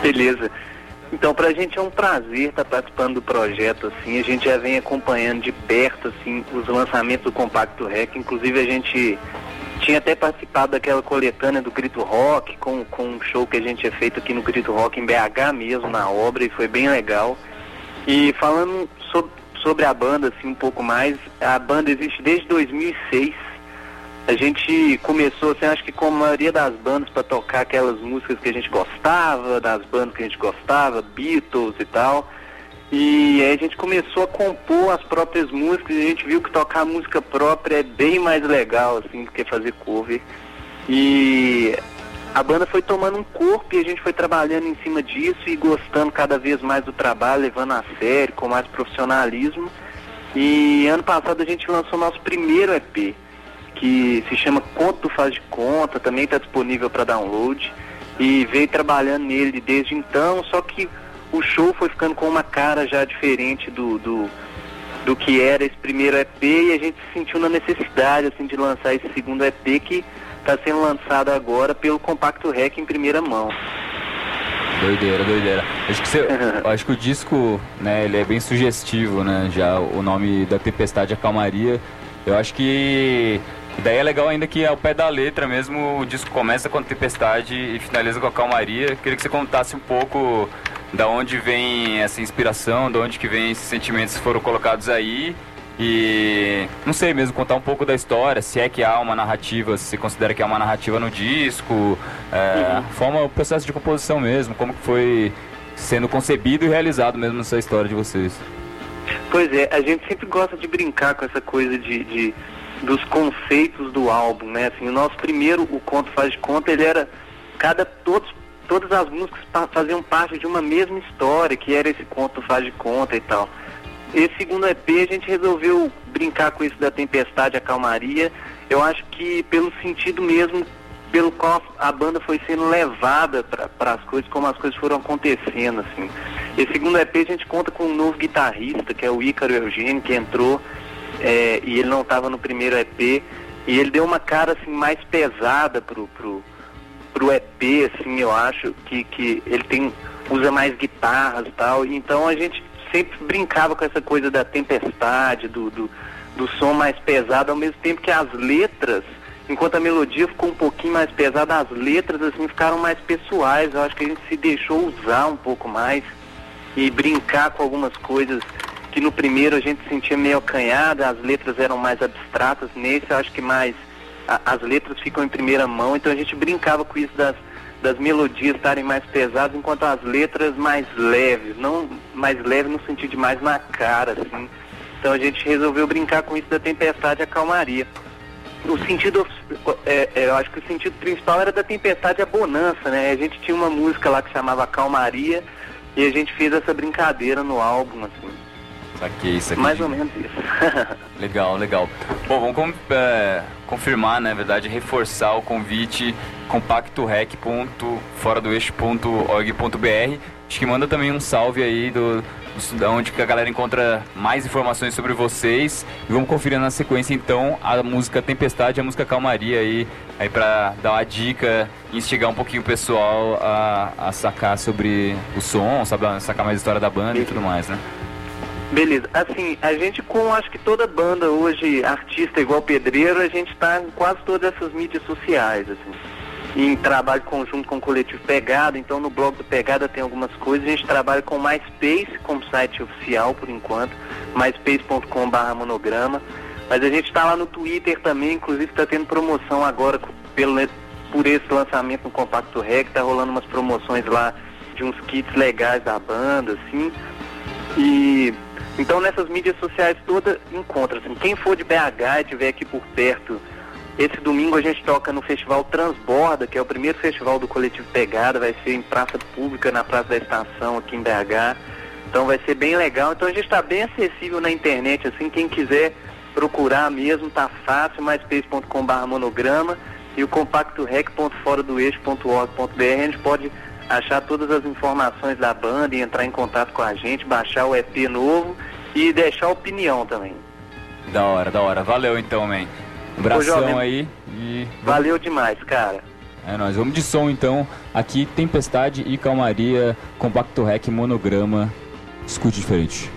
Beleza. Então, para a gente é um prazer estar tá participando do projeto, assim, a gente já vem acompanhando de perto, assim, os lançamentos do Compacto Rec, inclusive a gente tinha até participado daquela coletânea do Grito Rock, com, com um show que a gente tinha feito aqui no Grito Rock em BH mesmo, na obra, e foi bem legal. E falando sobre, sobre a banda, assim, um pouco mais, a banda existe desde 2006, a gente começou, assim, acho que com a maioria das bandas para tocar aquelas músicas que a gente gostava, das bandas que a gente gostava, Beatles e tal. E aí a gente começou a compor as próprias músicas e a gente viu que tocar música própria é bem mais legal, assim, do que fazer cover. E a banda foi tomando um corpo e a gente foi trabalhando em cima disso e gostando cada vez mais do trabalho, levando a sério, com mais profissionalismo. E ano passado a gente lançou nosso primeiro EP que se chama Conto Faz de Conta, também está disponível para download. E veio trabalhando nele desde então, só que o show foi ficando com uma cara já diferente do, do, do que era esse primeiro EP e a gente se sentiu na necessidade assim, de lançar esse segundo EP que está sendo lançado agora pelo Compacto Rec em primeira mão. Doideira, doideira. Acho que, você, [LAUGHS] acho que o disco, né, ele é bem sugestivo, né? Já o nome da Tempestade, a Calmaria. Eu acho que daí é legal ainda que ao pé da letra mesmo o disco começa com a tempestade e finaliza com a calmaria. Queria que você contasse um pouco da onde vem essa inspiração, de onde que vem esses sentimentos que foram colocados aí. E não sei mesmo, contar um pouco da história, se é que há uma narrativa, se considera que há uma narrativa no disco, é, uhum. forma o processo de composição mesmo, como que foi sendo concebido e realizado mesmo essa história de vocês. Pois é, a gente sempre gosta de brincar com essa coisa de, de dos conceitos do álbum, né? Assim, o nosso primeiro, o Conto Faz de Conta, ele era cada todos todas as músicas faziam parte de uma mesma história, que era esse Conto Faz de Conta e tal. Esse segundo EP a gente resolveu brincar com isso da tempestade, a calmaria. Eu acho que pelo sentido mesmo pelo qual a banda foi sendo levada para as coisas, como as coisas foram acontecendo, assim. Esse segundo EP a gente conta com um novo guitarrista, que é o Ícaro Eugênio, que entrou é, e ele não estava no primeiro EP, e ele deu uma cara assim mais pesada pro, pro, pro EP, assim, eu acho, que, que ele tem, usa mais guitarras e tal, então a gente sempre brincava com essa coisa da tempestade, do, do, do som mais pesado, ao mesmo tempo que as letras, enquanto a melodia ficou um pouquinho mais pesada, as letras assim ficaram mais pessoais, eu acho que a gente se deixou usar um pouco mais e brincar com algumas coisas que no primeiro a gente sentia meio acanhada, as letras eram mais abstratas, nesse eu acho que mais a, as letras ficam em primeira mão, então a gente brincava com isso das, das melodias estarem mais pesadas, enquanto as letras mais leves, não mais leves no sentido de mais na cara, assim. Então a gente resolveu brincar com isso da tempestade e a calmaria. O sentido é, é, eu acho que o sentido principal era da tempestade a bonança, né? A gente tinha uma música lá que chamava Calmaria e a gente fez essa brincadeira no álbum, assim. Saquei, isso aqui. Mais ou menos isso. [LAUGHS] legal, legal. Bom, vamos é, confirmar, né, na verdade, reforçar o convite compactorec.foradoeixo.org.br. Acho que manda também um salve aí do, da onde que a galera encontra mais informações sobre vocês. E vamos conferir na sequência então a música Tempestade, a música Calmaria aí, aí para dar uma dica, instigar um pouquinho o pessoal a, a sacar sobre o som, sabe, sacar mais a história da banda e tudo mais, né? Beleza. Assim, a gente com acho que toda banda hoje, artista igual pedreiro, a gente está em quase todas essas mídias sociais, assim. Em trabalho conjunto com o coletivo Pegada, então no blog do Pegada tem algumas coisas. A gente trabalha com MySpace como site oficial por enquanto, myspace.com.br monograma. Mas a gente está lá no Twitter também, inclusive está tendo promoção agora pelo, por esse lançamento no Compacto Rec, está rolando umas promoções lá de uns kits legais da banda, assim. E então nessas mídias sociais todas encontra. Assim, quem for de BH e estiver aqui por perto, esse domingo a gente toca no Festival Transborda, que é o primeiro festival do Coletivo Pegada, vai ser em praça pública, na Praça da Estação, aqui em BH. Então vai ser bem legal. Então a gente está bem acessível na internet, assim, quem quiser procurar mesmo, tá fácil, myspace.com.br monograma e o compactorec.foradoeixo.org.br a gente pode achar todas as informações da banda e entrar em contato com a gente, baixar o EP novo e deixar opinião também. Da hora, da hora. Valeu então, man. Um abração aí e. Valeu demais, cara. É nóis. Vamos de som então. Aqui Tempestade e Calmaria, Compacto Rec, Monograma. Escute diferente.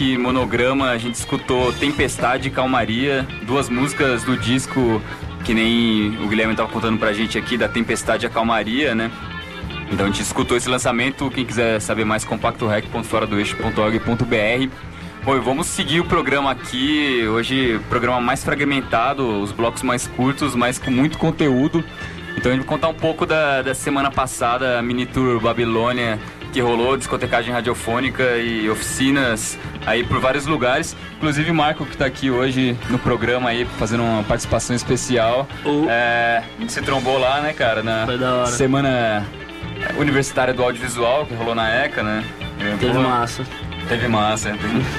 Rec Monograma, a gente escutou Tempestade e Calmaria, duas músicas do disco que nem o Guilherme estava contando pra gente aqui, da Tempestade a Calmaria, né? Então a gente escutou esse lançamento, quem quiser saber mais, compactorec.foradoeixo.org.br Bom, e vamos seguir o programa aqui, hoje programa mais fragmentado, os blocos mais curtos, mas com muito conteúdo. Então a gente vai contar um pouco da, da semana passada, a mini tour Babilônia, que rolou, discotecagem radiofônica e oficinas aí por vários lugares. Inclusive o Marco que está aqui hoje no programa aí, fazendo uma participação especial. É, a gente se trombou lá, né, cara, na semana universitária do audiovisual, que rolou na ECA, né? Teve massa. Teve massa.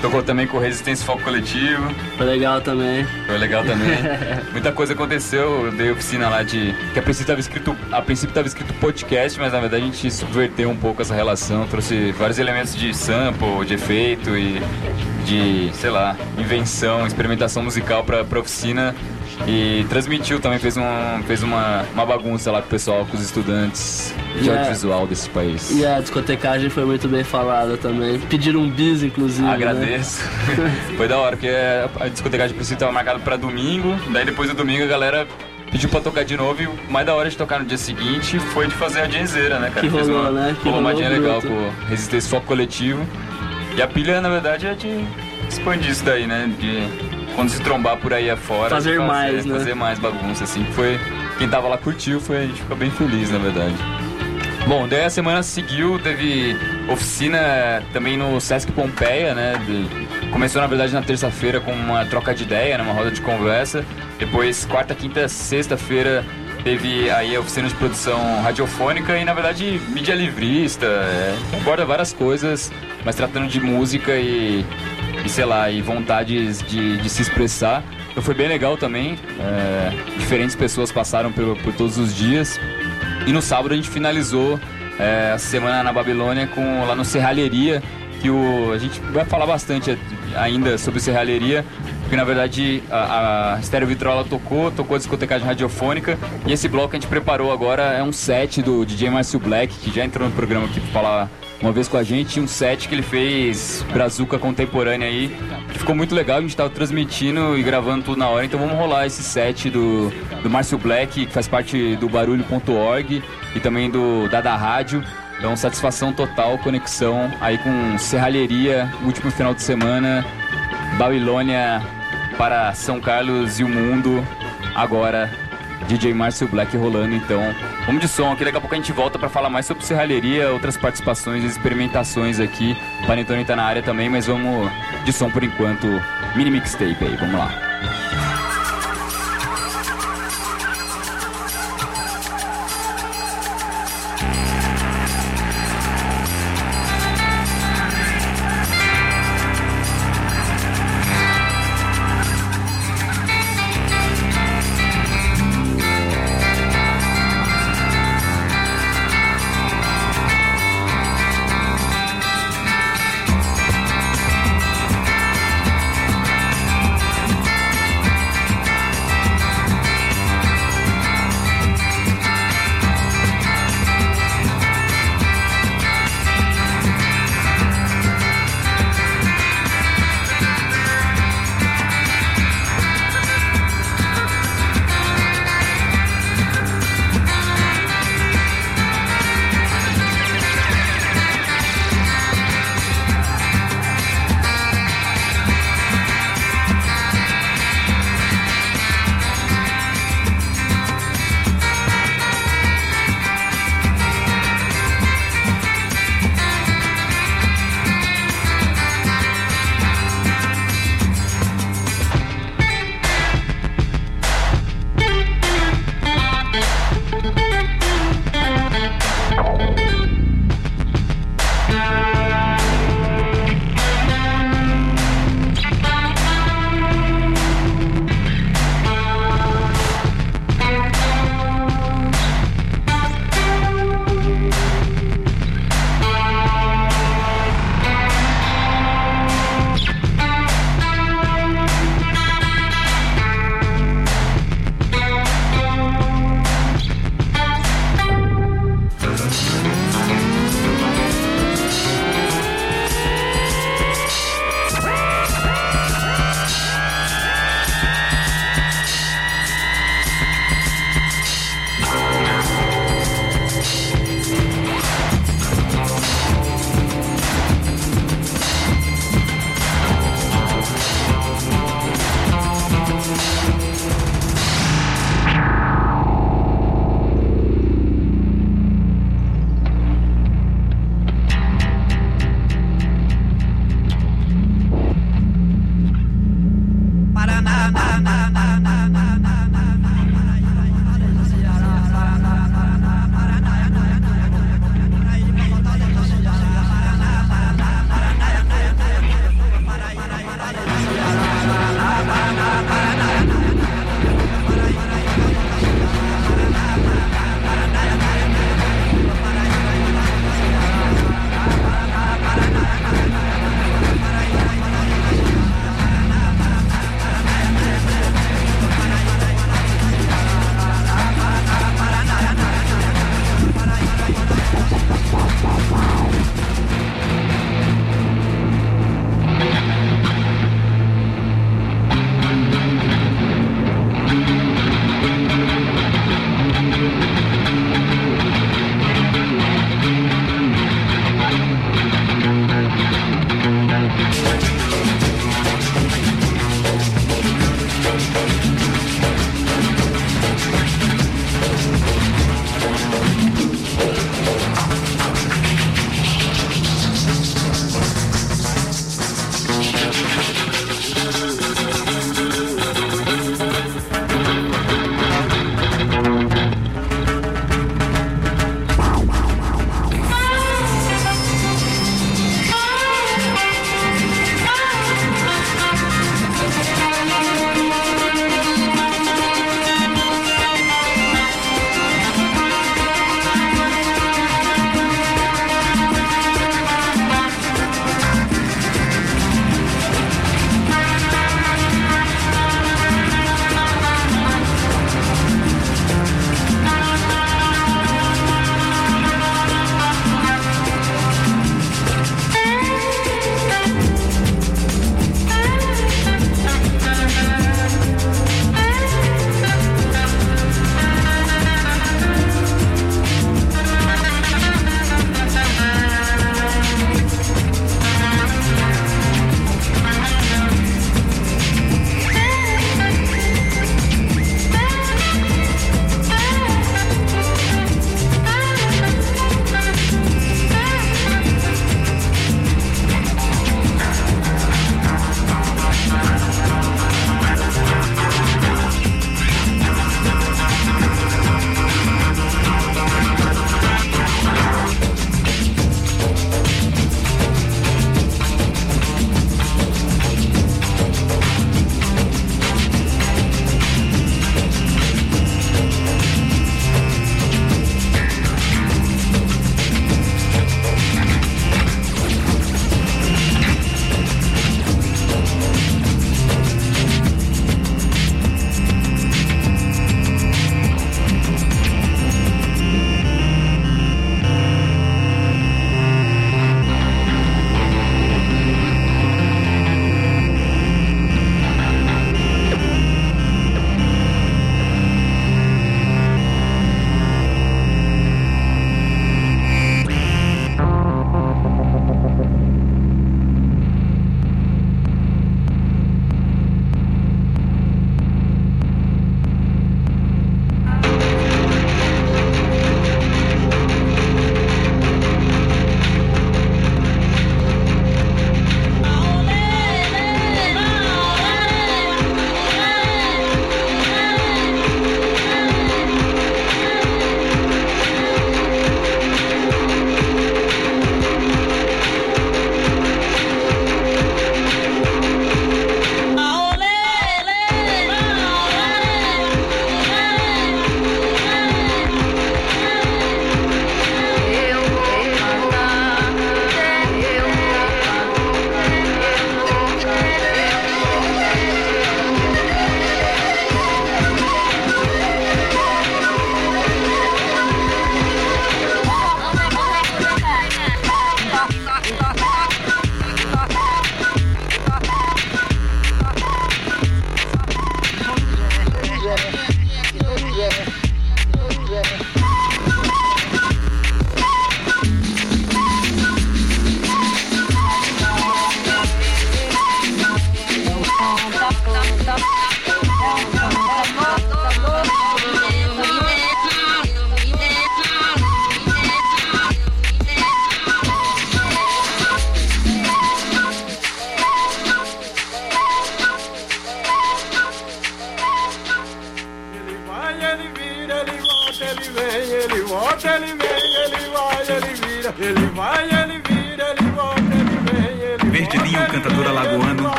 Tocou também com Resistência Foco Coletivo. Foi legal também. Foi legal também. [LAUGHS] Muita coisa aconteceu. Eu dei oficina lá de. Que a princípio estava escrito. A princípio estava escrito podcast, mas na verdade a gente subverteu um pouco essa relação. Trouxe vários elementos de sample, de efeito e de, sei lá, invenção, experimentação musical para pra oficina. E transmitiu também, fez, um, fez uma, uma bagunça lá com o pessoal, com os estudantes de É. audiovisual desse país. E a discotecagem foi muito bem falada também. Pediram um bis, inclusive. né? Agradeço. [LAUGHS] Foi da hora, porque a discotecagem princípio estava marcada pra domingo, daí depois do domingo a galera pediu pra tocar de novo e o mais da hora de tocar no dia seguinte foi de fazer a jenzeira, né, cara? Que rolou, uma, né? Que rolou uma rolou jam legal bruto. com Resistência Foco Coletivo. E a pilha, na verdade, é de expandir isso daí, né? De quando se trombar por aí afora. Fazer de mais, né? Fazer mais bagunça, assim. Foi, quem tava lá curtiu, foi, a gente ficou bem feliz, na verdade. Bom, daí a semana seguiu, teve oficina também no Sesc Pompeia, né? de- começou na verdade na terça-feira com uma troca de ideia, né, uma roda de conversa. Depois, quarta, quinta, sexta-feira teve aí a oficina de produção radiofônica e na verdade mídia livrista, é, aborda várias coisas, mas tratando de música e, e sei lá, e vontades de, de se expressar. Então foi bem legal também. é, diferentes pessoas passaram por, por todos os dias. E no sábado a gente finalizou é, a semana na Babilônia com lá no Serralheria, que o, a gente vai falar bastante ainda sobre Serralheria, porque na verdade a, a Estéreo Vitrola tocou, tocou a discotecagem radiofônica, e esse bloco que a gente preparou agora é um set do DJ Márcio Black, que já entrou no programa aqui para falar uma vez com a gente, um set que ele fez Brazuca contemporânea aí, que ficou muito legal, a gente tava transmitindo e gravando tudo na hora, então vamos rolar esse set do, do Márcio Black, que faz parte do barulho.org e também do Dada Rádio. Então, satisfação total, conexão aí com Serralheria, último final de semana, Babilônia para São Carlos e o mundo, agora DJ Márcio Black rolando, então. Vamos de som aqui, daqui a pouco a gente volta para falar mais sobre serralheria, outras participações, experimentações aqui, Panetone tá na área também, mas vamos de som por enquanto, mini mixtape aí, vamos lá.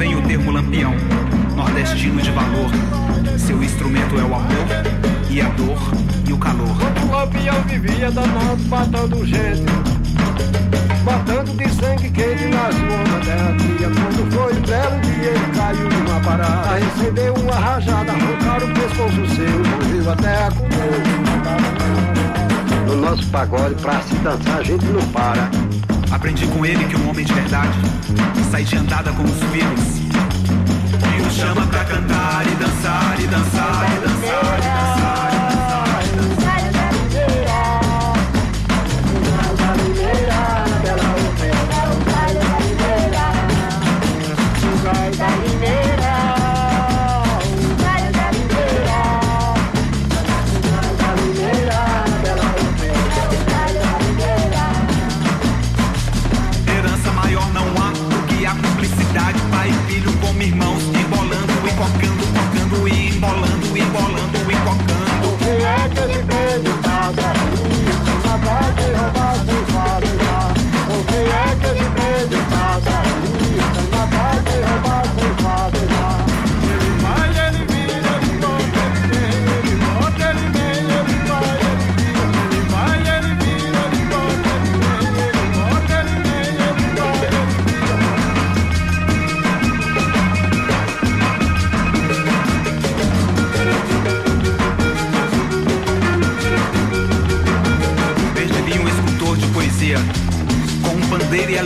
vem o termo lampião, nordestino de valor. Seu instrumento é o amor e a dor e o calor. O lampião vivia danado matando gente, matando de sangue quente nas mãos da tia. Quando foi um belo dia ele caiu numa parada, recebeu uma rajada, arrancaram o pescoço seu, morreu até a comida. No nosso pagode, pra se dançar, a gente não para. Aprendi com ele que um homem de verdade sai de andada com os filhos. E o chama pra cantar e dançar e dançar e dançar e dançar.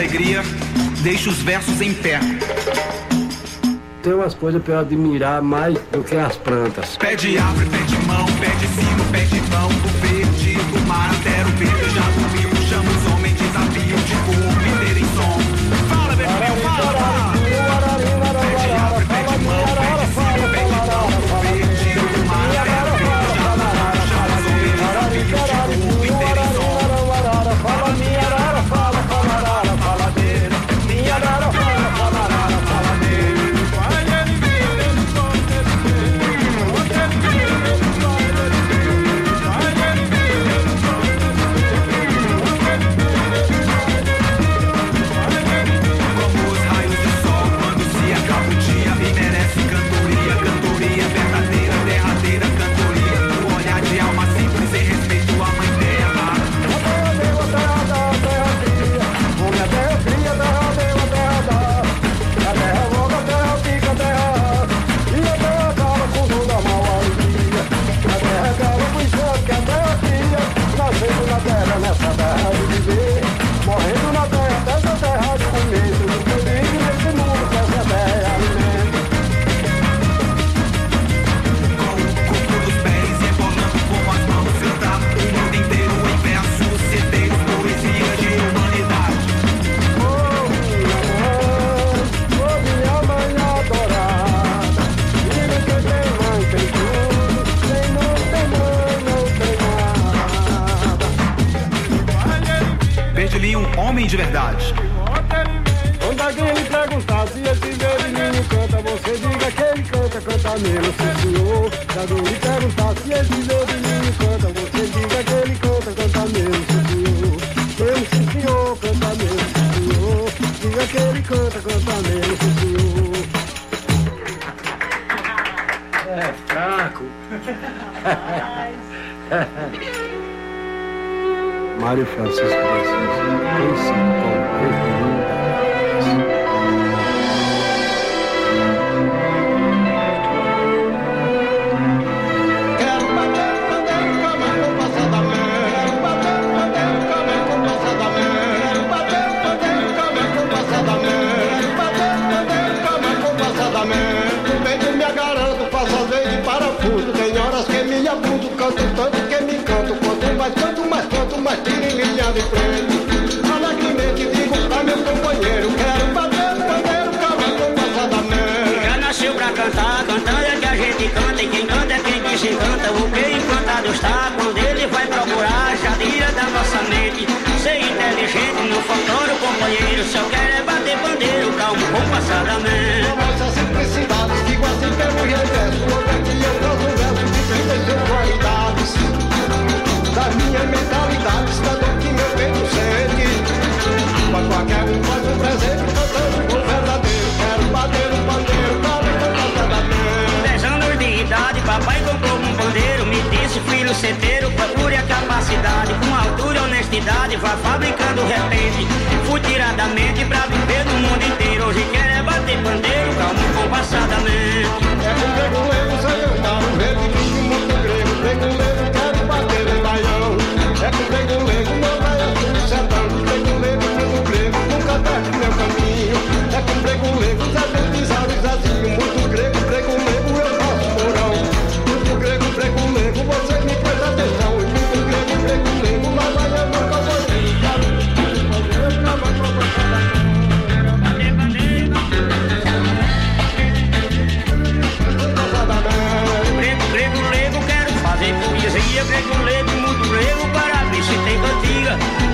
alegria, deixa os versos em pé. Tem umas coisas para eu admirar mais do que as plantas. Pé de árvore, pé de pelo Senhor, senhor. Quero lhe perguntar se ele dizer de mim canta. Você diga que ele canta, canta mesmo, senhor. Pelo senhor, canta mesmo, senhor. Diga que ele canta, canta mesmo, senhor. É fraco. Mário Francisco Brasil, conhecido como e quem canta é quem que se encanta. O que encantado está quando ele vai procurar a jadira da nossa mente. Ser inteligente não faltar o companheiro, só quer é bater bandeiro, calmo compassadamente. Com nossa simplicidade, digo assim que é o reverso, hoje aqui eu trago um verso de perfeição qualidades. das minhas mentalidades, tanto do que meu peito sente. Mas qualquer um faz um presente. Ceteiro, procure a capacidade. Com altura e honestidade, vá fabricando repente. Futiradamente pra viver no mundo inteiro. Hoje quer é bater pandeiro, calmo compassadamente. É com grego lego, sai andar, um verde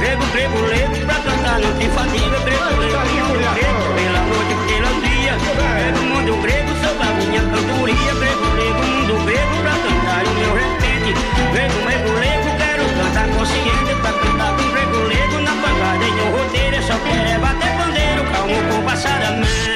cantiga. Grego, grego, lego, pra cantar não tem fadiga. Grego, lego, mundo grego, pela noite, pela dia. Grego, mundo grego, sobre a minha cantoria. Grego, lego, mundo grego, pra cantar o meu repente. Grego, grego, lego, quero cantar consciente. Pra cantar com grego, lego, na pancada e no roteiro. Só quero é bater pandeiro, calmo, compassadamente.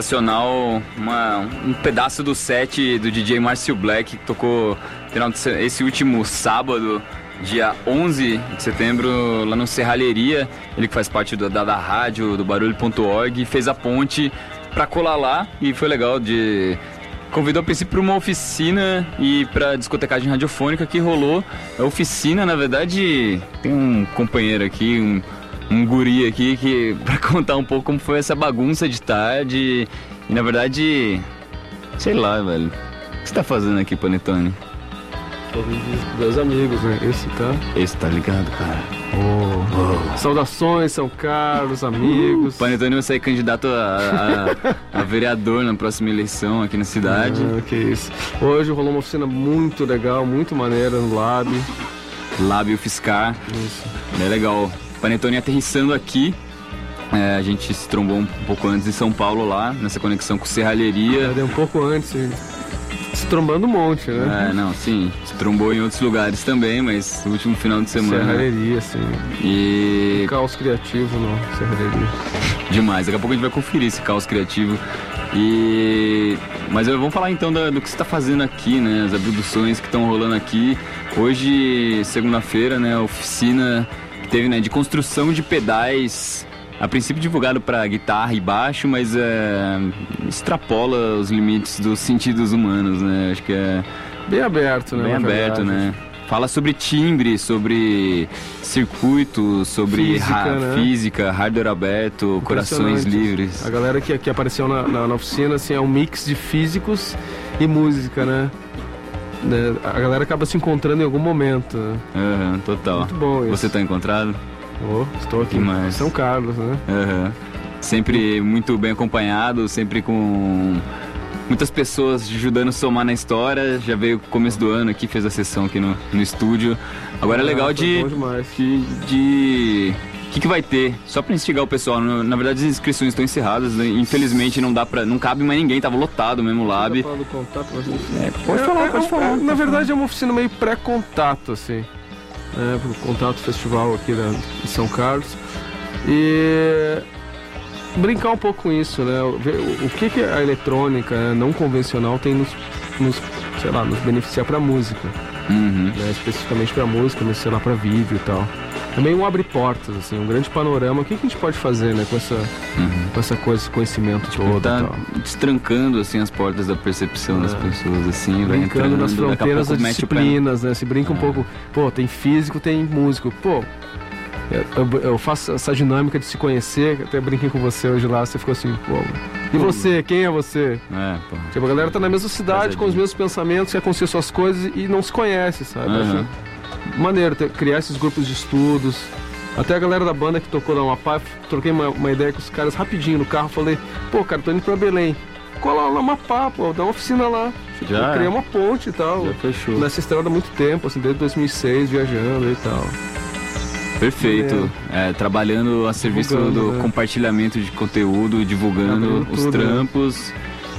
Sensacional. Uma, um pedaço do set do DJ Márcio Black que tocou esse último sábado, dia 11 de setembro, lá no Serralheria. Ele que faz parte do- da, da rádio, do barulho.org, fez a ponte pra colar lá e foi legal de. Convidou a princípio para uma oficina e para discotecagem radiofônica que rolou. A oficina, na verdade, tem um companheiro aqui, um, um guri aqui que [LAUGHS] para contar um pouco como foi essa bagunça de tarde e na verdade, sei lá, velho. O que você tá fazendo aqui, Panetone? Dois amigos, né? Esse tá. Esse tá ligado, cara. Saudações, São Carlos, amigos. O Panetone vai sair candidato a, a- a [LAUGHS] vereador na próxima eleição aqui na cidade. Ah, que isso. Hoje rolou uma oficina muito legal, muito maneira no Lab. Lábio Fiscar. Isso. É legal. Panetone aterrissando aqui. É, a gente se trombou um pouco antes em São Paulo lá, nessa conexão com Serralheria. Deu um pouco antes, se trombando um monte, né? É, não, sim. Se trombou em outros lugares também, mas no último final de semana. Serralheria, sim. E. Caos criativo no Serralheria. Demais, daqui a pouco a gente vai conferir esse caos criativo. E. Mas vamos falar então da- do que você está fazendo aqui, né? As abduções que estão rolando aqui. Hoje, segunda-feira, né? A oficina que teve, né? De construção de pedais. A princípio divulgado para guitarra e baixo, mas é, extrapola os limites dos sentidos humanos, né? Acho que é Bem aberto, né? bem aberto, verdade. né? Fala sobre timbre, sobre circuito, sobre Física, ra- né? física, hardware aberto, corações livres. A galera que, que apareceu na, na- na oficina, assim, é um mix de físicos e música, né? Né, A galera acaba se encontrando em algum momento. né? Aham, total. Muito bom isso. Você tá encontrado? Oh, estou aqui. Demais. São Carlos, né? Aham. Sempre muito bem acompanhado, sempre com muitas pessoas ajudando a somar na história. Já veio começo do ano aqui, fez a sessão aqui no, no estúdio. Agora é Ah, legal de. de. de- O que, que vai ter? Só pra instigar o pessoal. Na verdade, as inscrições estão encerradas. né? Infelizmente, não dá para, não cabe mais ninguém. Tava lotado mesmo o lab. Falar do contato. É, pode falar, É, pode é, falar, é, Na verdade, é uma oficina meio pré-contato, assim. É, pro contato festival aqui da, de São Carlos. E brincar um pouco com isso, né? Ver o, que, que a eletrônica né, não convencional tem nos, nos, sei lá, nos beneficiar pra música. Uhum. Né? Especificamente pra música, mas sei lá, pra vídeo e tal. É meio um abre portas, assim, um grande panorama. O que, que a gente pode fazer, né, com essa, com essa coisa, esse conhecimento todo e Tá destrancando assim as portas da percepção das pessoas, assim, vai É. brincando entrando, nas fronteiras das disciplinas, né? Se brinca um pouco, pô, tem físico, tem músico, pô. eu- Eu, eu faço essa dinâmica de se conhecer, até brinquei com você hoje lá, você ficou assim, pô. E você, quem é você? É, pô. Tipo, a galera tá na mesma cidade, com os mesmos pensamentos, quer conhecer suas coisas e não se conhece, sabe? Aham. Acho maneiro ter- criar esses grupos de estudos. Até a galera da banda que tocou na Amapá, troquei uma, uma ideia com os caras rapidinho no carro, falei, pô, cara, tô indo pra Belém. Cola lá na Amapá, pô, dá uma oficina lá. Tipo, Já é. criei uma ponte e tal. Já fechou. Nessa estrada há muito tempo, assim, desde 2006, viajando e tal. Perfeito. É, trabalhando a serviço Divulgando, do né? compartilhamento de conteúdo, divulgando Abrindo os tudo, né?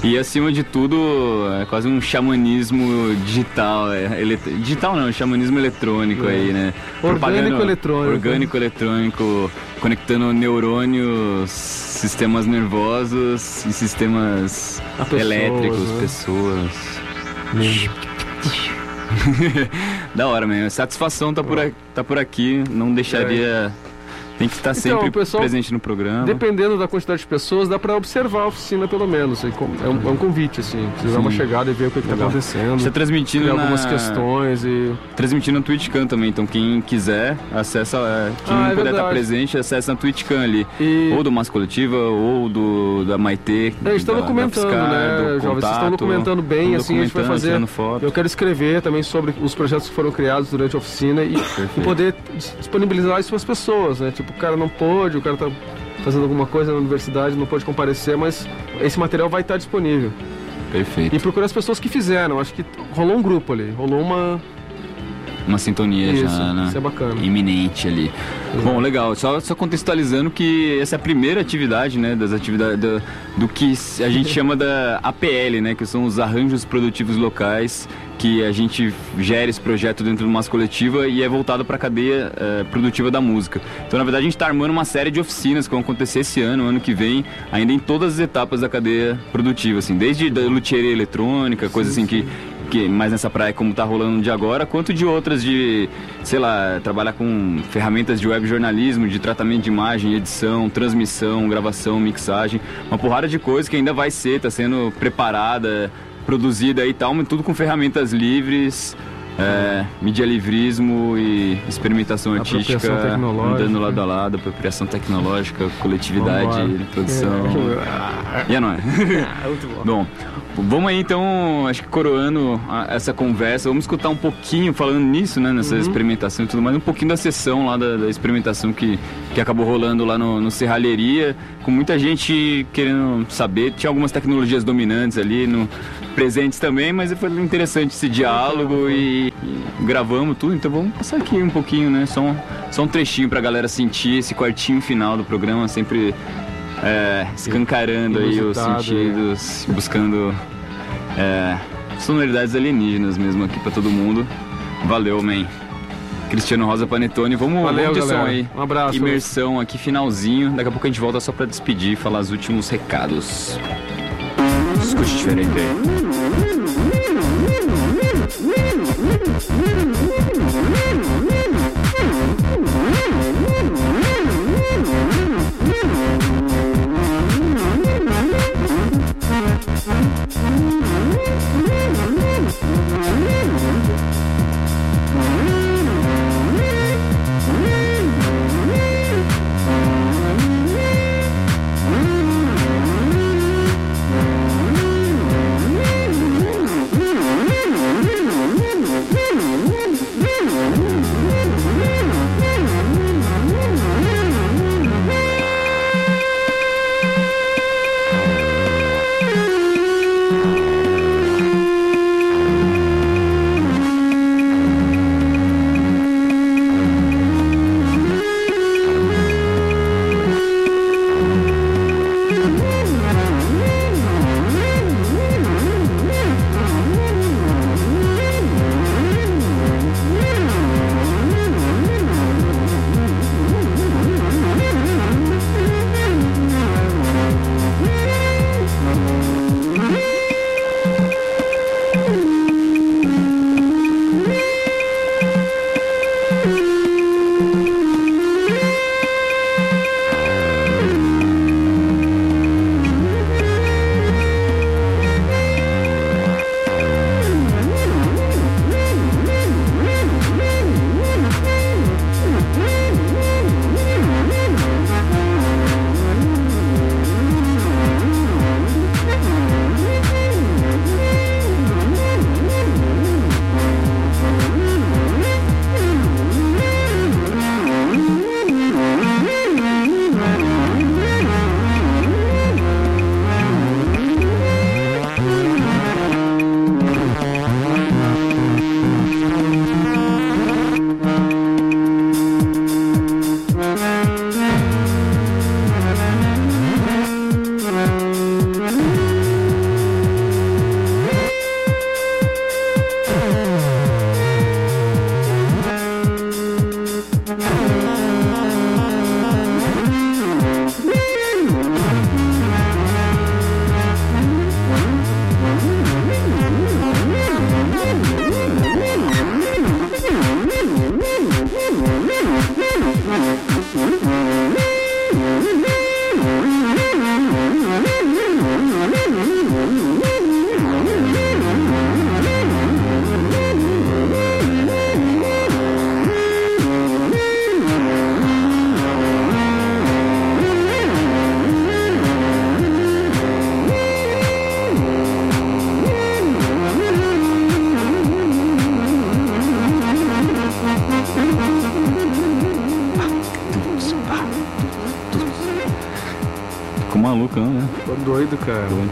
E acima de tudo, é quase um xamanismo digital. É, elet- Digital não, xamanismo eletrônico É. aí, né? Orgânico eletrônico. Orgânico eletrônico, conectando neurônios, sistemas nervosos e sistemas pessoas, elétricos, né? pessoas. [LAUGHS] Da hora, mesmo. Satisfação tá por, a- tá por aqui, não deixaria. Tem que estar Então, sempre pessoal- presente no programa. Dependendo da quantidade de pessoas, dá pra observar a oficina pelo menos. É um, é um convite, assim. Precisa dar uma chegada e ver o que, que tá Legal. acontecendo. Você tá transmitindo na- algumas questões e. Transmitindo no TwitchCam também, então quem quiser, acessa. é, Quem Ah, é puder estar verdade. presente, acessa na TwitchCam ali. Ou do Massa Coletiva, ou do da Maitê. É, tá da- da documentando, Fiscar, né, do jovens? Vocês estão documentando bem, assim, a gente vai documentando, fazer. foto. Eu quero escrever também sobre os projetos que foram criados durante a oficina e, e poder dis- disponibilizar isso para as pessoas, né? Tipo, o cara não pôde, o cara tá fazendo alguma coisa na universidade, não pôde comparecer, mas esse material vai estar disponível. Perfeito. E procurar as pessoas que fizeram. Acho que rolou um grupo ali, rolou uma. Uma sintonia Isso, já, né? isso é bacana. Iminente ali. Bom, legal. Só, só contextualizando que essa é a primeira atividade, né? Das atividades do, do que a gente chama da APL, né? Que são os arranjos produtivos locais que a gente gera esse projeto dentro de uma coletiva e é voltado para a cadeia eh, produtiva da música. Então, na verdade, a gente está armando uma série de oficinas que vão acontecer esse ano, ano que vem, ainda em todas as etapas da cadeia produtiva, assim, desde da luthieria eletrônica, coisa assim que que mais nessa praia como tá rolando de agora, quanto de outras de, sei lá, trabalhar com ferramentas de web jornalismo, de tratamento de imagem, edição, transmissão, gravação, mixagem, uma porrada de coisa que ainda vai ser, tá sendo preparada, produzida e tal, tudo com ferramentas livres É, medialivrismo e experimentação artística andando lado a lado, apropriação tecnológica, coletividade, produção. É. E é nóis. [LAUGHS] Bom. Bom, vamos aí então, acho que coroando a- essa conversa, vamos escutar um pouquinho, falando nisso, né, nessa Uhum. experimentação e tudo mais, um pouquinho da sessão lá da, da experimentação que, que acabou rolando lá no, no Serralheria, com muita gente querendo saber, tinha algumas tecnologias dominantes ali, no, presentes também, mas foi interessante esse diálogo e, e gravamos tudo, então vamos passar aqui um pouquinho, né, só um, só um trechinho pra galera sentir esse quartinho final do programa, sempre é, escancarando aí os sentidos, buscando é, sonoridades alienígenas mesmo aqui pra todo mundo. Valeu, man. Cristiano Rosa Panetone, vamos, Valeu, vamos som aí. Um abraço. Imersão aqui, finalzinho. Daqui a pouco a gente volta só pra despedir e falar os últimos recados. Escute diferente aí. Mm-hmm.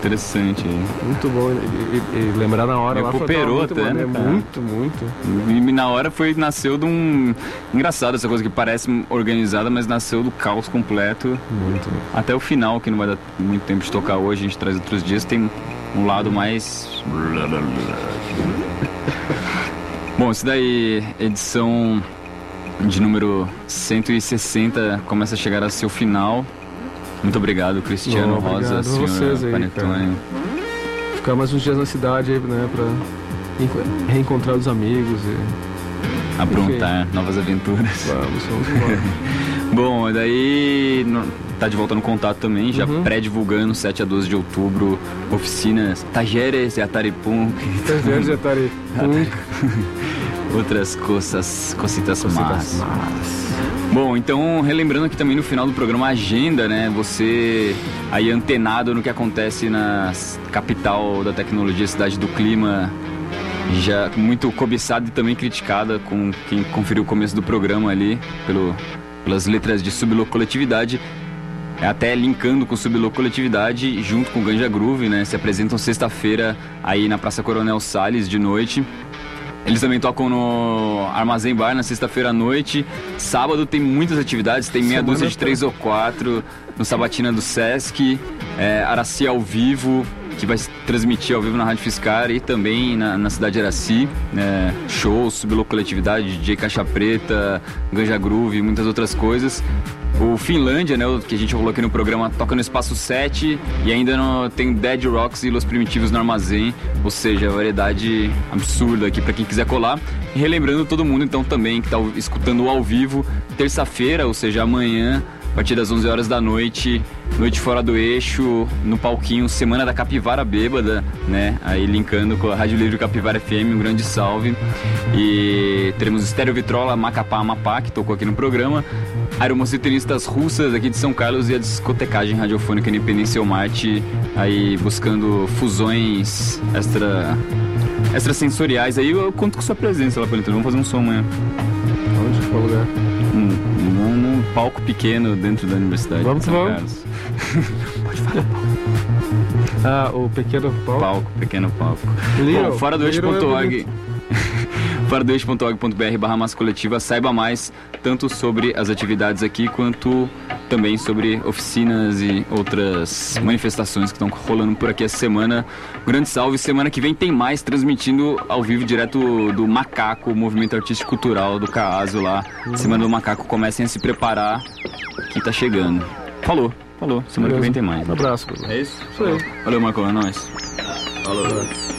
Interessante. Muito bom. E, e- e lembrar na hora Recuperou até, né, cara? Muito, muito. E na hora foi, nasceu de um. Engraçado essa coisa que parece organizada, mas nasceu do caos completo. Muito. Até o final, que não vai dar muito tempo de tocar hoje, a gente traz outros dias, tem um lado mais. [LAUGHS] Bom, isso daí, edição de número 160, começa a chegar a seu final. Muito obrigado, Cristiano Bom, Rosa, obrigado a senhor vocês aí, Panetone. Ficar mais uns dias na cidade aí, né? Pra enco- reencontrar os amigos e. Aprontar novas aventuras. Vamos, vamos embora. [LAUGHS] Bom, daí tá de volta no contato também, já Uhum. pré-divulgando 7 a 12 de outubro, oficinas Tajeres e Atari Punk. Tajeres e Atari [LAUGHS] Punk. outras coisas, cositas más. Bom, então relembrando aqui também no final do programa agenda, né? Você aí antenado no que acontece na capital da tecnologia, cidade do clima, já muito cobiçada e também criticada com quem conferiu o começo do programa ali pelo, pelas letras de sublocoletividade. É até linkando com sublocoletividade junto com Ganja Groove, né? Se apresentam sexta-feira aí na Praça Coronel Salles de noite. Eles também tocam no Armazém Bar na sexta-feira à noite. Sábado tem muitas atividades, tem meia Semana dúzia de três ou quatro no Sabatina do Sesc, é, Araci ao vivo, que vai se transmitir ao vivo na Rádio Fiscar e também na, na cidade de Araci. né, shows, sublocoletividade, DJ Caixa Preta, Ganja Groove e muitas outras coisas. O Finlândia, né, que a gente rolou aqui no programa, toca no Espaço 7 e ainda tem Dead Rocks e Los Primitivos no Armazém, ou seja, variedade absurda aqui para quem quiser colar. E relembrando todo mundo então também que está escutando ao vivo, terça-feira, ou seja, amanhã, a partir das 11 horas da noite, noite fora do eixo, no palquinho Semana da Capivara Bêbada, né? Aí linkando com a Rádio Livre Capivara FM, um grande salve. E teremos Estéreo Vitrola Macapá Amapá, que tocou aqui no programa. Aeromociteristas russas aqui de São Carlos e a discotecagem radiofônica Independência Marte, aí buscando fusões extra extrasensoriais. Aí eu conto com sua presença lá, Palito. Vamos fazer um som amanhã. Onde? Qual lugar? Palco pequeno dentro da universidade. Vamos, São vamos. Carlos. [LAUGHS] Ah, o pequeno palco. Palco, pequeno palco. Little, Bom, fora do eixo.org. [LAUGHS] eixo.org.br barra massa coletiva, saiba mais tanto sobre as atividades aqui quanto também sobre oficinas e outras manifestações que estão rolando por aqui essa semana. Grande salve, semana que vem tem mais transmitindo ao vivo direto do Macaco, o movimento artístico cultural do Caaso lá. Semana do Macaco, comecem a se preparar que tá chegando. Falou, falou. Semana que vem tem mais. Um abraço. É isso? Isso aí. Valeu, Marco, é nóis. Falou.